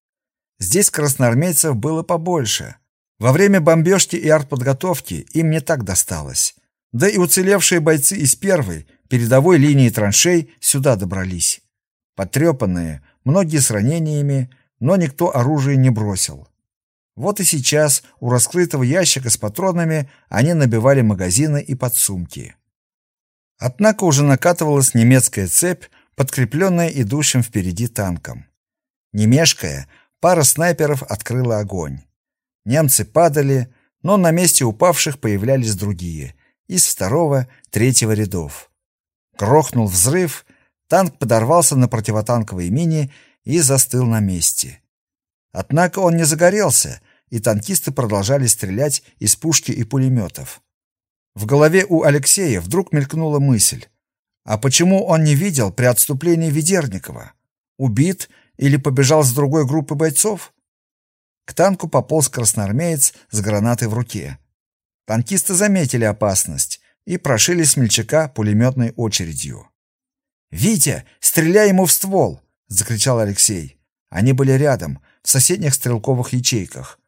Здесь красноармейцев было побольше. Во время бомбежки и артподготовки им не так досталось. Да и уцелевшие бойцы из первой, передовой линии траншей сюда добрались. Потрепанные, многие с ранениями, но никто оружие не бросил. Вот и сейчас у раскрытого ящика с патронами они набивали магазины и подсумки. Однако уже накатывалась немецкая цепь, подкрепленная идущим впереди танком. Не мешкая, пара снайперов открыла огонь. Немцы падали, но на месте упавших появлялись другие, из второго, третьего рядов. Грохнул взрыв, танк подорвался на противотанковой мине и застыл на месте. Однако он не загорелся, и танкисты продолжали стрелять из пушки и пулеметов. В голове у Алексея вдруг мелькнула мысль. А почему он не видел при отступлении Ведерникова? Убит или побежал с другой группы бойцов? К танку пополз красноармеец с гранатой в руке. Танкисты заметили опасность и прошили смельчака пулеметной очередью. «Витя, стреляй ему в ствол!» — закричал Алексей. Они были рядом, в соседних стрелковых ячейках.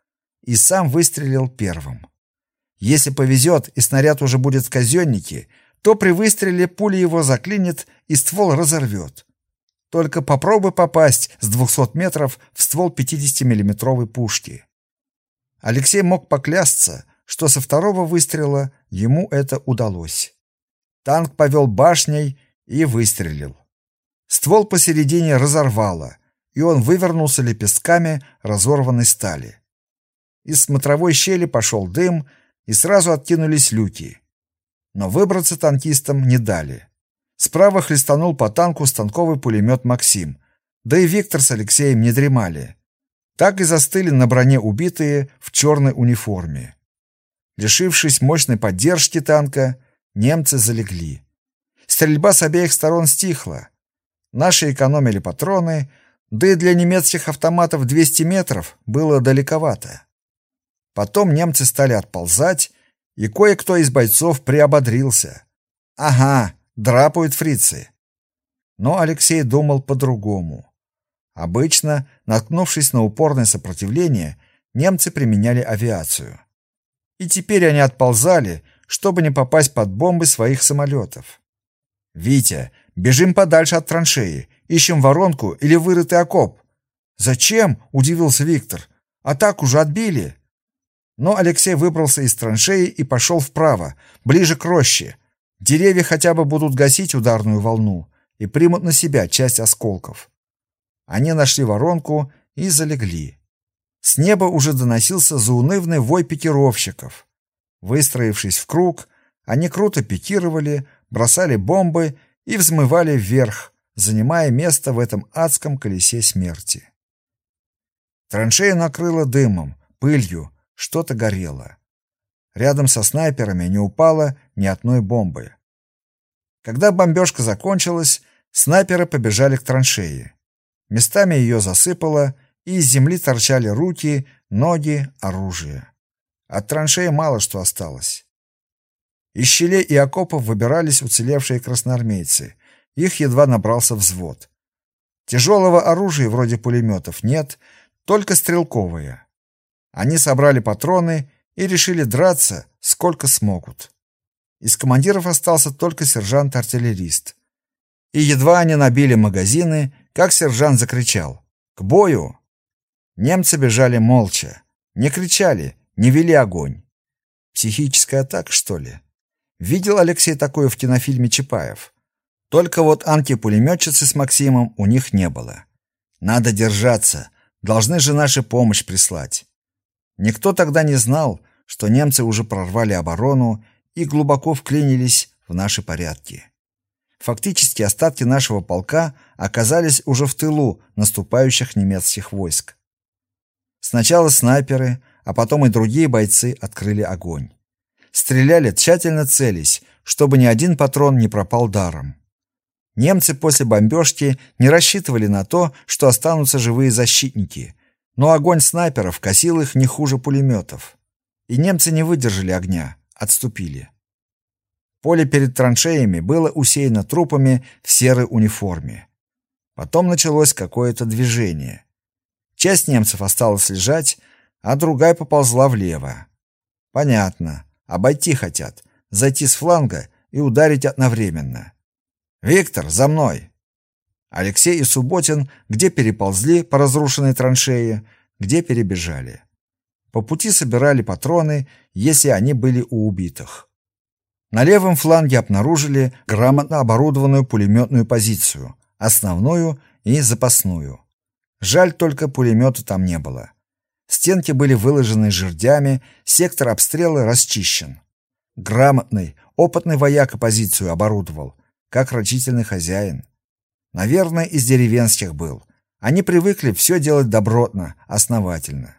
И сам выстрелил первым. Если повезет и снаряд уже будет в казеннике, то при выстреле пуля его заклинит и ствол разорвет. Только попробуй попасть с 200 метров в ствол 50-миллиметровой пушки. Алексей мог поклясться, что со второго выстрела ему это удалось. Танк повел башней и выстрелил. Ствол посередине разорвало, и он вывернулся лепестками разорванной стали. Из смотровой щели пошел дым, и сразу откинулись люки. Но выбраться танкистам не дали. Справа хлестанул по танку станковый пулемет «Максим», да и Виктор с Алексеем не дремали. Так и застыли на броне убитые в черной униформе. Лишившись мощной поддержки танка, немцы залегли. Стрельба с обеих сторон стихла. Наши экономили патроны, да и для немецких автоматов 200 метров было далековато. Потом немцы стали отползать, и кое-кто из бойцов приободрился. Ага, драпают фрицы. Но Алексей думал по-другому. Обычно, наткнувшись на упорное сопротивление, немцы применяли авиацию и теперь они отползали, чтобы не попасть под бомбы своих самолетов. «Витя, бежим подальше от траншеи, ищем воронку или вырытый окоп». «Зачем?» — удивился Виктор. «А так уже отбили». Но Алексей выбрался из траншеи и пошел вправо, ближе к роще. Деревья хотя бы будут гасить ударную волну и примут на себя часть осколков. Они нашли воронку и залегли. С неба уже доносился заунывный вой пикировщиков. Выстроившись в круг, они круто пикировали, бросали бомбы и взмывали вверх, занимая место в этом адском колесе смерти. Траншею накрыло дымом, пылью, что-то горело. Рядом со снайперами не упало ни одной бомбы. Когда бомбежка закончилась, снайперы побежали к траншее. Местами ее засыпало, из земли торчали руки, ноги, оружие. От траншеи мало что осталось. Из щелей и окопов выбирались уцелевшие красноармейцы. Их едва набрался взвод. Тяжелого оружия вроде пулеметов нет, только стрелковое. Они собрали патроны и решили драться сколько смогут. Из командиров остался только сержант-артиллерист. И едва они набили магазины, как сержант закричал «К бою!» Немцы бежали молча, не кричали, не вели огонь. Психическая атака, что ли? Видел Алексей такое в кинофильме Чапаев. Только вот антипулеметчицы с Максимом у них не было. Надо держаться, должны же наши помощь прислать. Никто тогда не знал, что немцы уже прорвали оборону и глубоко вклинились в наши порядки. Фактически остатки нашего полка оказались уже в тылу наступающих немецких войск. Сначала снайперы, а потом и другие бойцы открыли огонь. Стреляли тщательно целясь, чтобы ни один патрон не пропал даром. Немцы после бомбежки не рассчитывали на то, что останутся живые защитники, но огонь снайперов косил их не хуже пулеметов. И немцы не выдержали огня, отступили. Поле перед траншеями было усеяно трупами в серой униформе. Потом началось какое-то движение. Часть немцев осталась лежать, а другая поползла влево. Понятно, обойти хотят, зайти с фланга и ударить одновременно. «Виктор, за мной!» Алексей и Субботин где переползли по разрушенной траншее, где перебежали. По пути собирали патроны, если они были у убитых. На левом фланге обнаружили грамотно оборудованную пулеметную позицию, основную и запасную. Жаль, только пулемета там не было. Стенки были выложены жердями, сектор обстрела расчищен. Грамотный, опытный вояка позицию оборудовал, как рачительный хозяин. Наверное, из деревенских был. Они привыкли все делать добротно, основательно.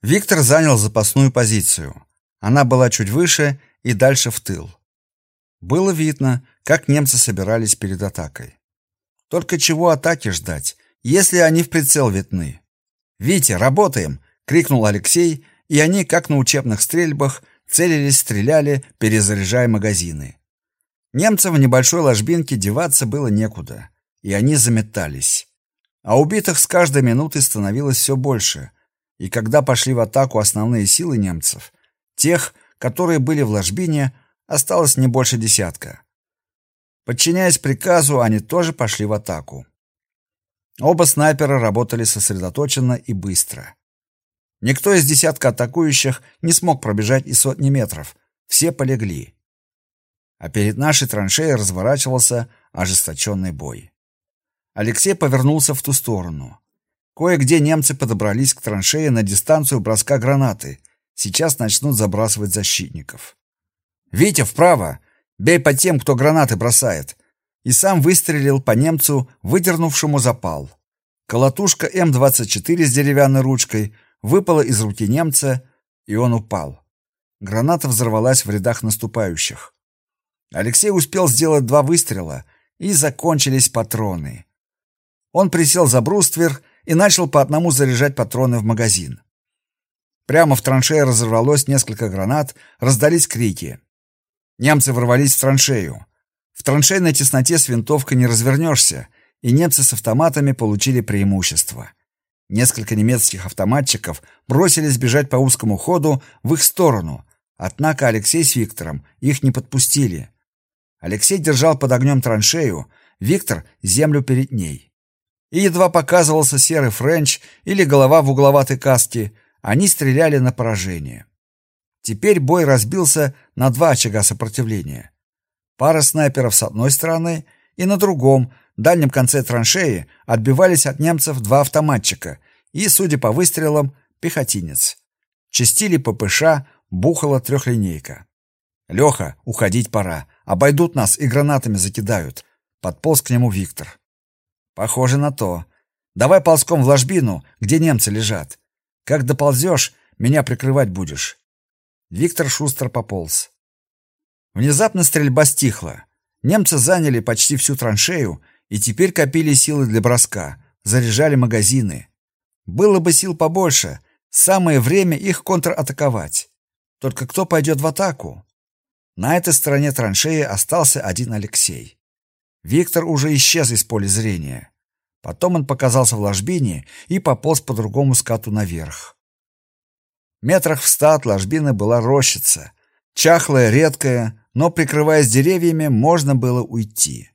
Виктор занял запасную позицию. Она была чуть выше и дальше в тыл. Было видно, как немцы собирались перед атакой. Только чего атаки ждать, если они в прицел видны? «Витя, работаем!» — крикнул Алексей, и они, как на учебных стрельбах, целились, стреляли, перезаряжая магазины. Немцам в небольшой ложбинке деваться было некуда, и они заметались. А убитых с каждой минутой становилось все больше, и когда пошли в атаку основные силы немцев, тех, которые были в ложбине, осталось не больше десятка. Подчиняясь приказу, они тоже пошли в атаку. Оба снайпера работали сосредоточенно и быстро. Никто из десятка атакующих не смог пробежать и сотни метров. Все полегли а перед нашей траншеей разворачивался ожесточенный бой. Алексей повернулся в ту сторону. Кое-где немцы подобрались к траншее на дистанцию броска гранаты. Сейчас начнут забрасывать защитников. «Витя, вправо! Бей по тем, кто гранаты бросает!» И сам выстрелил по немцу, выдернувшему запал. Колотушка М-24 с деревянной ручкой выпала из руки немца, и он упал. Граната взорвалась в рядах наступающих. Алексей успел сделать два выстрела, и закончились патроны. Он присел за бруствер и начал по одному заряжать патроны в магазин. Прямо в траншее разорвалось несколько гранат, раздались крики. Немцы ворвались в траншею. В траншейной тесноте с винтовкой не развернешься, и немцы с автоматами получили преимущество. Несколько немецких автоматчиков бросились бежать по узкому ходу в их сторону, однако Алексей с Виктором их не подпустили. Алексей держал под огнем траншею, Виктор — землю перед ней. И едва показывался серый френч или голова в угловатой каске, они стреляли на поражение. Теперь бой разбился на два очага сопротивления. Пара снайперов с одной стороны и на другом, дальнем конце траншеи, отбивались от немцев два автоматчика и, судя по выстрелам, пехотинец. Частили ППШ, бухала трехлинейка. «Леха, уходить пора. Обойдут нас и гранатами закидают. Подполз к нему Виктор. Похоже на то. Давай ползком в ложбину, где немцы лежат. Как доползешь, меня прикрывать будешь. Виктор шустро пополз. Внезапно стрельба стихла. Немцы заняли почти всю траншею и теперь копили силы для броска, заряжали магазины. Было бы сил побольше, самое время их контратаковать. Только кто пойдет в атаку? На этой стороне траншеи остался один Алексей. Виктор уже исчез из поля зрения. Потом он показался в ложбине и пополз по другому скату наверх. Метрах в ста от ложбины была рощица. Чахлая, редкая, но, прикрываясь деревьями, можно было уйти.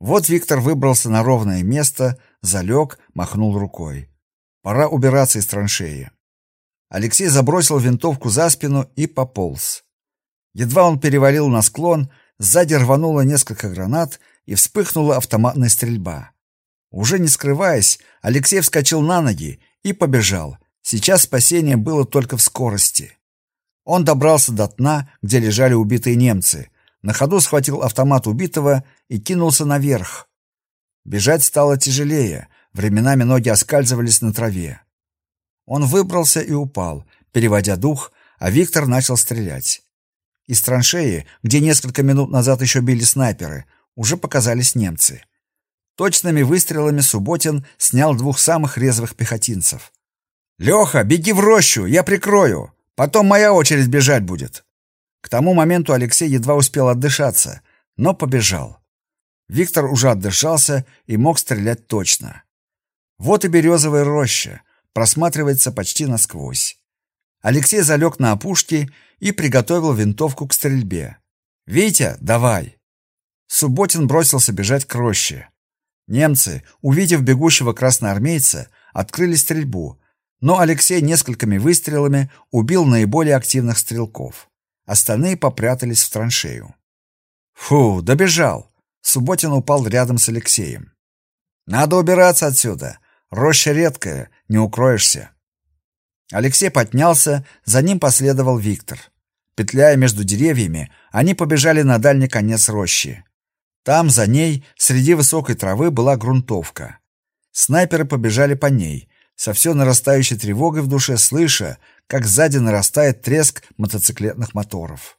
Вот Виктор выбрался на ровное место, залег, махнул рукой. Пора убираться из траншеи. Алексей забросил винтовку за спину и пополз. Едва он перевалил на склон, сзади рвануло несколько гранат и вспыхнула автоматная стрельба. Уже не скрываясь, Алексей вскочил на ноги и побежал. Сейчас спасение было только в скорости. Он добрался до дна, где лежали убитые немцы. На ходу схватил автомат убитого и кинулся наверх. Бежать стало тяжелее, временами ноги оскальзывались на траве. Он выбрался и упал, переводя дух, а Виктор начал стрелять. Из траншеи, где несколько минут назад еще били снайперы, уже показались немцы. Точными выстрелами Субботин снял двух самых резвых пехотинцев. «Леха, беги в рощу, я прикрою. Потом моя очередь бежать будет». К тому моменту Алексей едва успел отдышаться, но побежал. Виктор уже отдышался и мог стрелять точно. Вот и березовая роща, просматривается почти насквозь. Алексей залег на опушке и приготовил винтовку к стрельбе. «Витя, давай!» Субботин бросился бежать к роще. Немцы, увидев бегущего красноармейца, открыли стрельбу, но Алексей несколькими выстрелами убил наиболее активных стрелков. Остальные попрятались в траншею. Фу, добежал. Субботин упал рядом с Алексеем. Надо убираться отсюда. Роща редкая, не укроешься. Алексей поднялся, за ним последовал Виктор. Петляя между деревьями, они побежали на дальний конец рощи. Там, за ней, среди высокой травы была грунтовка. Снайперы побежали по ней, со все нарастающей тревогой в душе слыша, как сзади нарастает треск мотоциклетных моторов.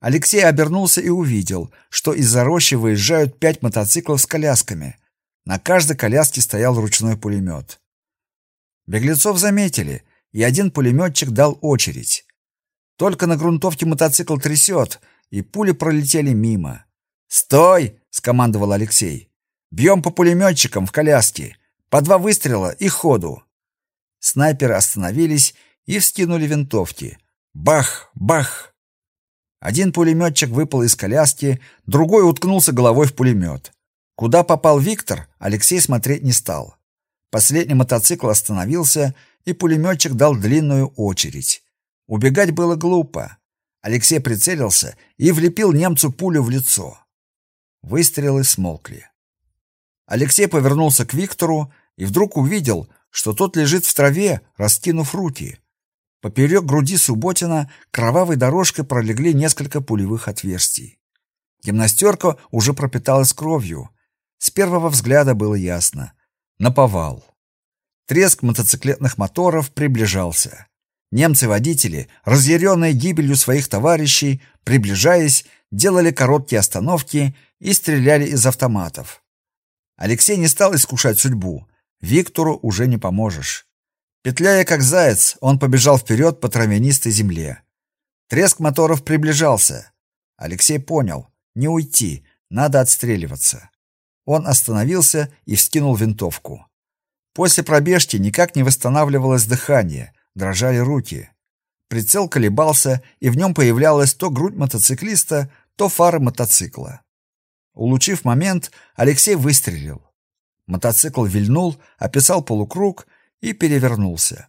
Алексей обернулся и увидел, что из-за рощи выезжают пять мотоциклов с колясками. На каждой коляске стоял ручной пулемет. Беглецов заметили, и один пулеметчик дал очередь. Только на грунтовке мотоцикл трясет, и пули пролетели мимо. «Стой!» — скомандовал Алексей. «Бьем по пулеметчикам в коляске. По два выстрела и ходу». Снайперы остановились и вскинули винтовки. Бах! Бах! Один пулеметчик выпал из коляски, другой уткнулся головой в пулемет. Куда попал Виктор, Алексей смотреть не стал. Последний мотоцикл остановился, и пулеметчик дал длинную очередь. Убегать было глупо. Алексей прицелился и влепил немцу пулю в лицо. Выстрелы смолкли. Алексей повернулся к Виктору и вдруг увидел, что тот лежит в траве, раскинув руки. Поперек груди Субботина кровавой дорожкой пролегли несколько пулевых отверстий. Гимнастерка уже пропиталась кровью. С первого взгляда было ясно. Наповал. Треск мотоциклетных моторов приближался. Немцы-водители, разъяренные гибелью своих товарищей, приближаясь, делали короткие остановки и стреляли из автоматов. Алексей не стал искушать судьбу. Виктору уже не поможешь. Петляя как заяц, он побежал вперед по травянистой земле. Треск моторов приближался. Алексей понял, не уйти, надо отстреливаться. Он остановился и вскинул винтовку. После пробежки никак не восстанавливалось дыхание, дрожали руки. Прицел колебался, и в нем появлялась то грудь мотоциклиста, то фары мотоцикла. Улучив момент, Алексей выстрелил. Мотоцикл вильнул, описал полукруг и перевернулся.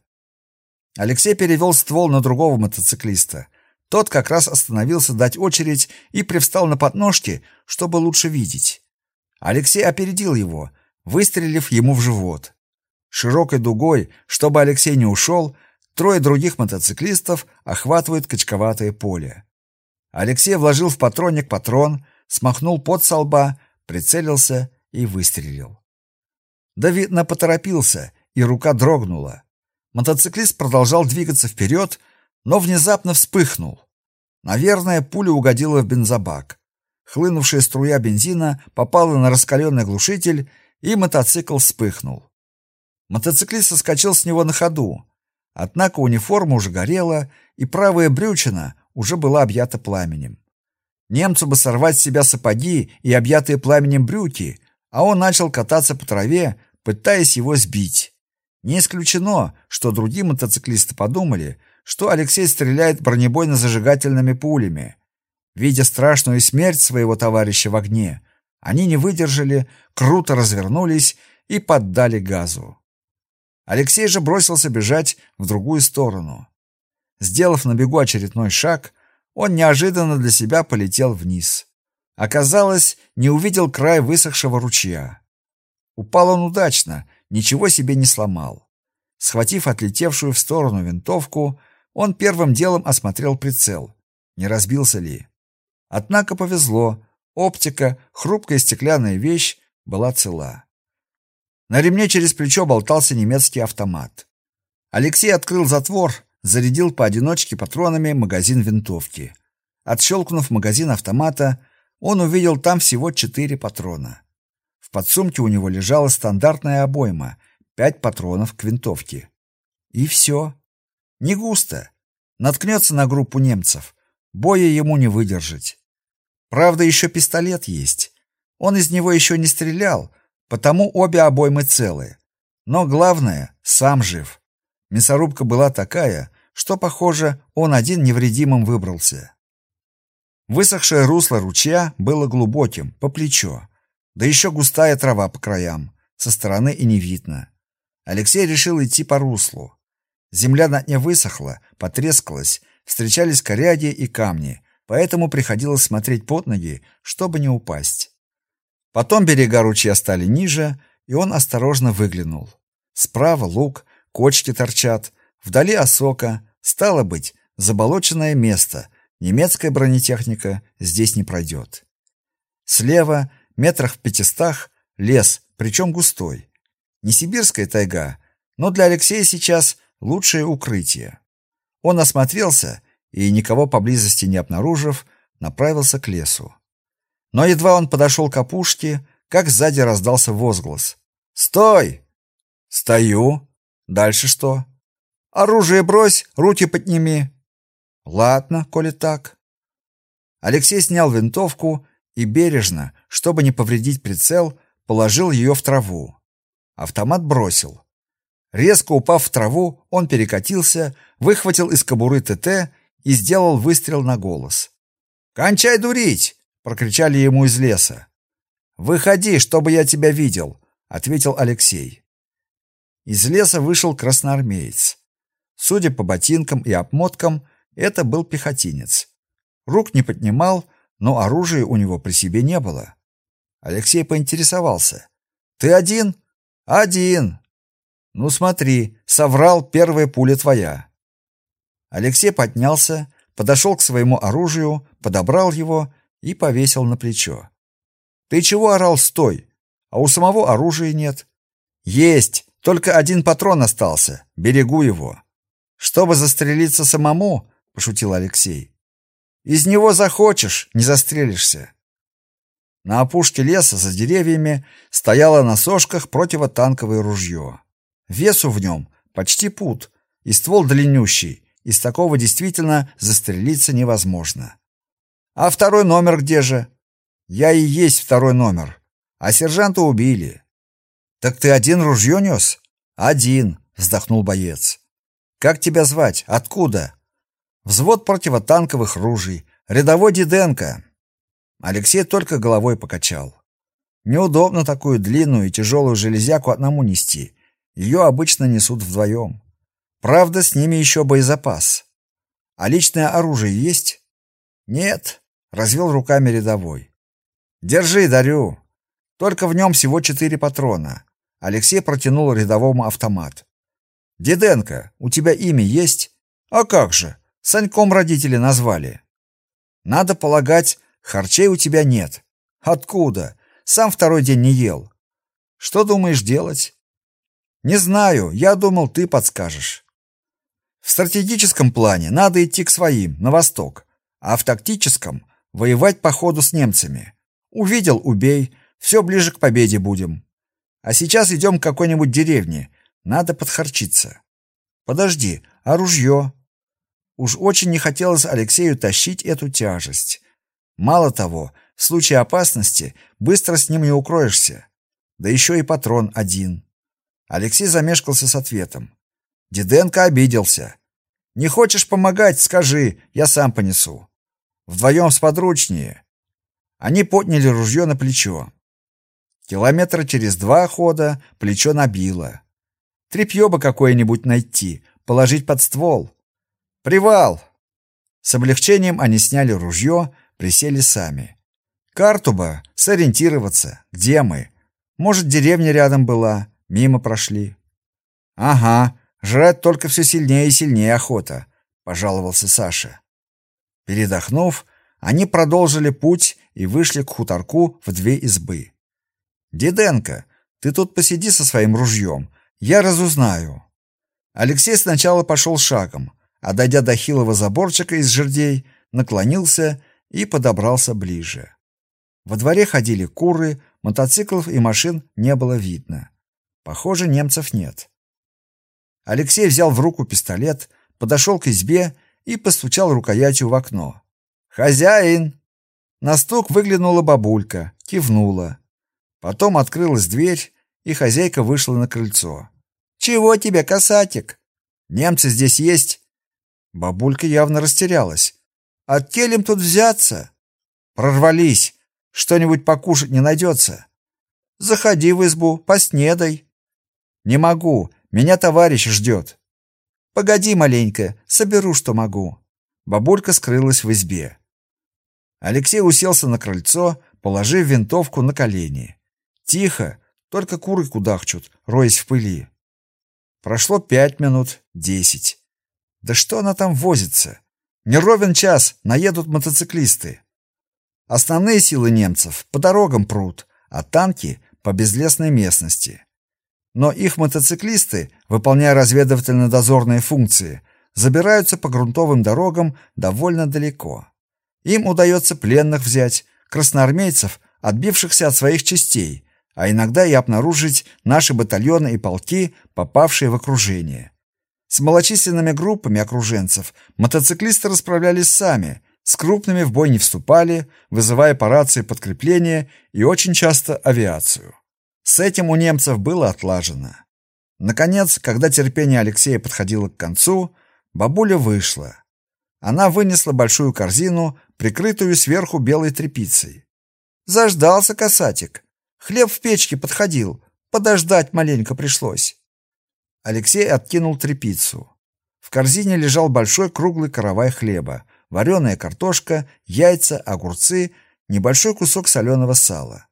Алексей перевел ствол на другого мотоциклиста. Тот как раз остановился дать очередь и привстал на подножки, чтобы лучше видеть. Алексей опередил его, выстрелив ему в живот. Широкой дугой, чтобы Алексей не ушел, трое других мотоциклистов охватывают качковатое поле. Алексей вложил в патронник патрон, смахнул пот со лба, прицелился и выстрелил. Да видно поторопился, и рука дрогнула. Мотоциклист продолжал двигаться вперед, но внезапно вспыхнул. Наверное, пуля угодила в бензобак. Хлынувшая струя бензина попала на раскаленный глушитель, и мотоцикл вспыхнул. Мотоциклист соскочил с него на ходу. Однако униформа уже горела, и правая брючина уже была объята пламенем. Немцу бы сорвать с себя сапоги и объятые пламенем брюки, а он начал кататься по траве, пытаясь его сбить. Не исключено, что другие мотоциклисты подумали, что Алексей стреляет бронебойно-зажигательными пулями. Видя страшную смерть своего товарища в огне, они не выдержали, круто развернулись и поддали газу. Алексей же бросился бежать в другую сторону. Сделав на бегу очередной шаг, он неожиданно для себя полетел вниз. Оказалось, не увидел край высохшего ручья. Упал он удачно, ничего себе не сломал. Схватив отлетевшую в сторону винтовку, он первым делом осмотрел прицел. Не разбился ли? Однако повезло. Оптика, хрупкая стеклянная вещь, была цела. На ремне через плечо болтался немецкий автомат. Алексей открыл затвор, зарядил поодиночке патронами магазин винтовки. Отщелкнув магазин автомата, он увидел там всего четыре патрона. В подсумке у него лежала стандартная обойма, пять патронов к винтовке. И все. Не густо. Наткнется на группу немцев. Боя ему не выдержать. Правда, еще пистолет есть. Он из него еще не стрелял, потому обе обоймы целые. Но главное, сам жив. Мясорубка была такая, что, похоже, он один невредимым выбрался. Высохшее русло ручья было глубоким, по плечо. Да еще густая трава по краям, со стороны и не видно. Алексей решил идти по руслу. Земля на дне высохла, потрескалась, встречались коряги и камни, поэтому приходилось смотреть под ноги, чтобы не упасть. Потом берега ручья стали ниже, и он осторожно выглянул. Справа луг, кочки торчат, вдали осока, стало быть, заболоченное место, немецкая бронетехника здесь не пройдет. Слева, метрах в пятистах, лес, причем густой. Не сибирская тайга, но для Алексея сейчас лучшее укрытие. Он осмотрелся и, никого поблизости не обнаружив, направился к лесу. Но едва он подошел к опушке, как сзади раздался возглас. «Стой!» «Стою. Дальше что?» «Оружие брось, руки подними». «Ладно, коли так». Алексей снял винтовку и бережно, чтобы не повредить прицел, положил ее в траву. Автомат бросил. Резко упав в траву, он перекатился, выхватил из кобуры ТТ и сделал выстрел на голос. «Кончай дурить!» — прокричали ему из леса. «Выходи, чтобы я тебя видел», — ответил Алексей. Из леса вышел красноармеец. Судя по ботинкам и обмоткам, это был пехотинец. Рук не поднимал, но оружия у него при себе не было. Алексей поинтересовался. «Ты один?» «Один!» «Ну смотри, соврал, первая пуля твоя». Алексей поднялся, подошел к своему оружию, подобрал его и повесил на плечо. «Ты чего орал, стой? А у самого оружия нет». «Есть, только один патрон остался, берегу его». «Чтобы застрелиться самому?» — пошутил Алексей. «Из него захочешь, не застрелишься». На опушке леса за деревьями стояло на сошках противотанковое ружье. Весу в нем почти пут, и ствол длиннющий, из такого действительно застрелиться невозможно. А второй номер где же? Я и есть второй номер. А сержанта убили. Так ты один ружье нес? Один, вздохнул боец. Как тебя звать? Откуда? Взвод противотанковых ружей. Рядовой Диденко. Алексей только головой покачал. Неудобно такую длинную и тяжелую железяку одному нести. Ее обычно несут вдвоем. Правда, с ними еще боезапас. А личное оружие есть? Нет, развел руками рядовой. Держи, дарю. Только в нем всего четыре патрона. Алексей протянул рядовому автомат. Деденко, у тебя имя есть? А как же? Саньком родители назвали. Надо полагать, харчей у тебя нет. Откуда? Сам второй день не ел. Что думаешь делать? Не знаю, я думал, ты подскажешь. В стратегическом плане надо идти к своим, на восток, а в тактическом — воевать по ходу с немцами. Увидел — убей, все ближе к победе будем. А сейчас идем к какой-нибудь деревне, надо подхарчиться. Подожди, а ружье? Уж очень не хотелось Алексею тащить эту тяжесть. Мало того, в случае опасности быстро с ним не укроешься. Да еще и патрон один. Алексей замешкался с ответом. Диденко обиделся. «Не хочешь помогать, скажи, я сам понесу. Вдвоем сподручнее». Они подняли ружье на плечо. Километра через два хода плечо набило. Трепье бы какое-нибудь найти, положить под ствол. «Привал!» С облегчением они сняли ружье, присели сами. Карту бы, сориентироваться, где мы. Может, деревня рядом была, Мимо прошли. Ага, жрать только все сильнее и сильнее охота, пожаловался Саша. Передохнув, они продолжили путь и вышли к хуторку в две избы. Деденко, ты тут посиди со своим ружьем, я разузнаю. Алексей сначала пошел шагом, а дойдя до хилого заборчика из жердей, наклонился и подобрался ближе. Во дворе ходили куры, мотоциклов и машин не было видно. Похоже, немцев нет. Алексей взял в руку пистолет, подошел к избе и постучал рукоятью в окно. «Хозяин!» На стук выглянула бабулька, кивнула. Потом открылась дверь, и хозяйка вышла на крыльцо. «Чего тебе, касатик? Немцы здесь есть?» Бабулька явно растерялась. «От келем тут взяться?» «Прорвались. Что-нибудь покушать не найдется?» «Заходи в избу, поснедай». «Не могу. Меня товарищ ждет». «Погоди маленько, соберу, что могу». Бабулька скрылась в избе. Алексей уселся на крыльцо, положив винтовку на колени. Тихо, только куры кудахчут, роясь в пыли. Прошло пять минут, десять. Да что она там возится? Не ровен час, наедут мотоциклисты. Основные силы немцев по дорогам прут, а танки по безлесной местности. Но их мотоциклисты, выполняя разведывательно-дозорные функции, забираются по грунтовым дорогам довольно далеко. Им удается пленных взять, красноармейцев, отбившихся от своих частей, а иногда и обнаружить наши батальоны и полки, попавшие в окружение. С малочисленными группами окруженцев мотоциклисты расправлялись сами, с крупными в бой не вступали, вызывая по рации подкрепление и очень часто авиацию. С этим у немцев было отлажено. Наконец, когда терпение Алексея подходило к концу, бабуля вышла. Она вынесла большую корзину, прикрытую сверху белой тряпицей. Заждался касатик. Хлеб в печке подходил, подождать маленько пришлось. Алексей откинул тряпицу. В корзине лежал большой круглый каравай хлеба, вареная картошка, яйца, огурцы, небольшой кусок соленого сала.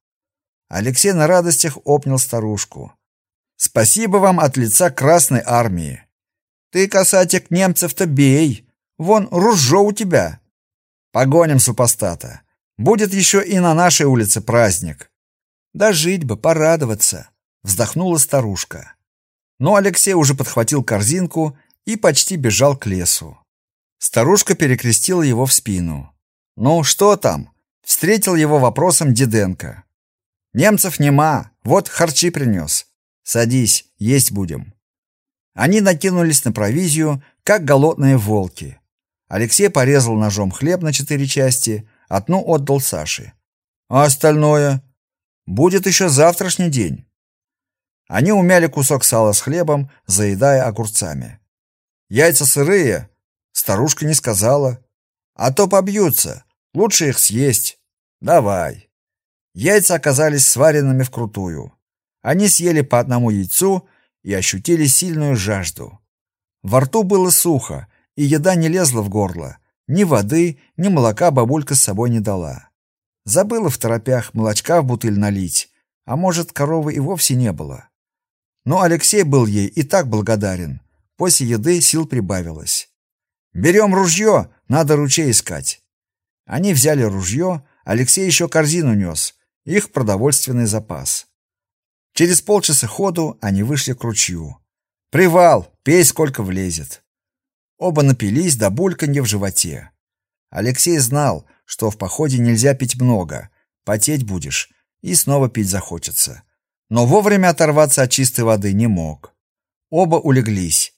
Алексей на радостях обнял старушку. «Спасибо вам от лица Красной Армии. Ты, касатик, немцев-то бей. Вон ружье у тебя. Погоним супостата. Будет еще и на нашей улице праздник. Да жить бы, порадоваться, вздохнула старушка. Но Алексей уже подхватил корзинку и почти бежал к лесу. Старушка перекрестила его в спину. «Ну, что там?» Встретил его вопросом Диденко. «Немцев нема, вот харчи принес. Садись, есть будем». Они накинулись на провизию, как голодные волки. Алексей порезал ножом хлеб на четыре части, одну отдал Саше. «А остальное?» Будет еще завтрашний день. Они умяли кусок сала с хлебом, заедая огурцами. Яйца сырые, старушка не сказала. А то побьются, лучше их съесть. Давай. Яйца оказались сваренными вкрутую. Они съели по одному яйцу и ощутили сильную жажду. Во рту было сухо, и еда не лезла в горло. Ни воды, ни молока бабулька с собой не дала. Забыла в торопях молочка в бутыль налить, а может, коровы и вовсе не было. Но Алексей был ей и так благодарен. После еды сил прибавилось. «Берем ружье, надо ручей искать». Они взяли ружье, Алексей еще корзину нес, их продовольственный запас. Через полчаса ходу они вышли к ручью. «Привал, пей сколько влезет». Оба напились до бульканья в животе. Алексей знал, что в походе нельзя пить много, потеть будешь, и снова пить захочется. Но вовремя оторваться от чистой воды не мог. Оба улеглись.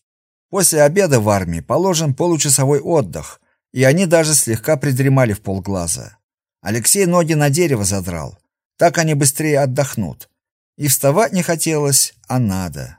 После обеда в армии положен получасовой отдых, и они даже слегка придремали в полглаза. Алексей ноги на дерево задрал. Так они быстрее отдохнут. И вставать не хотелось, а надо.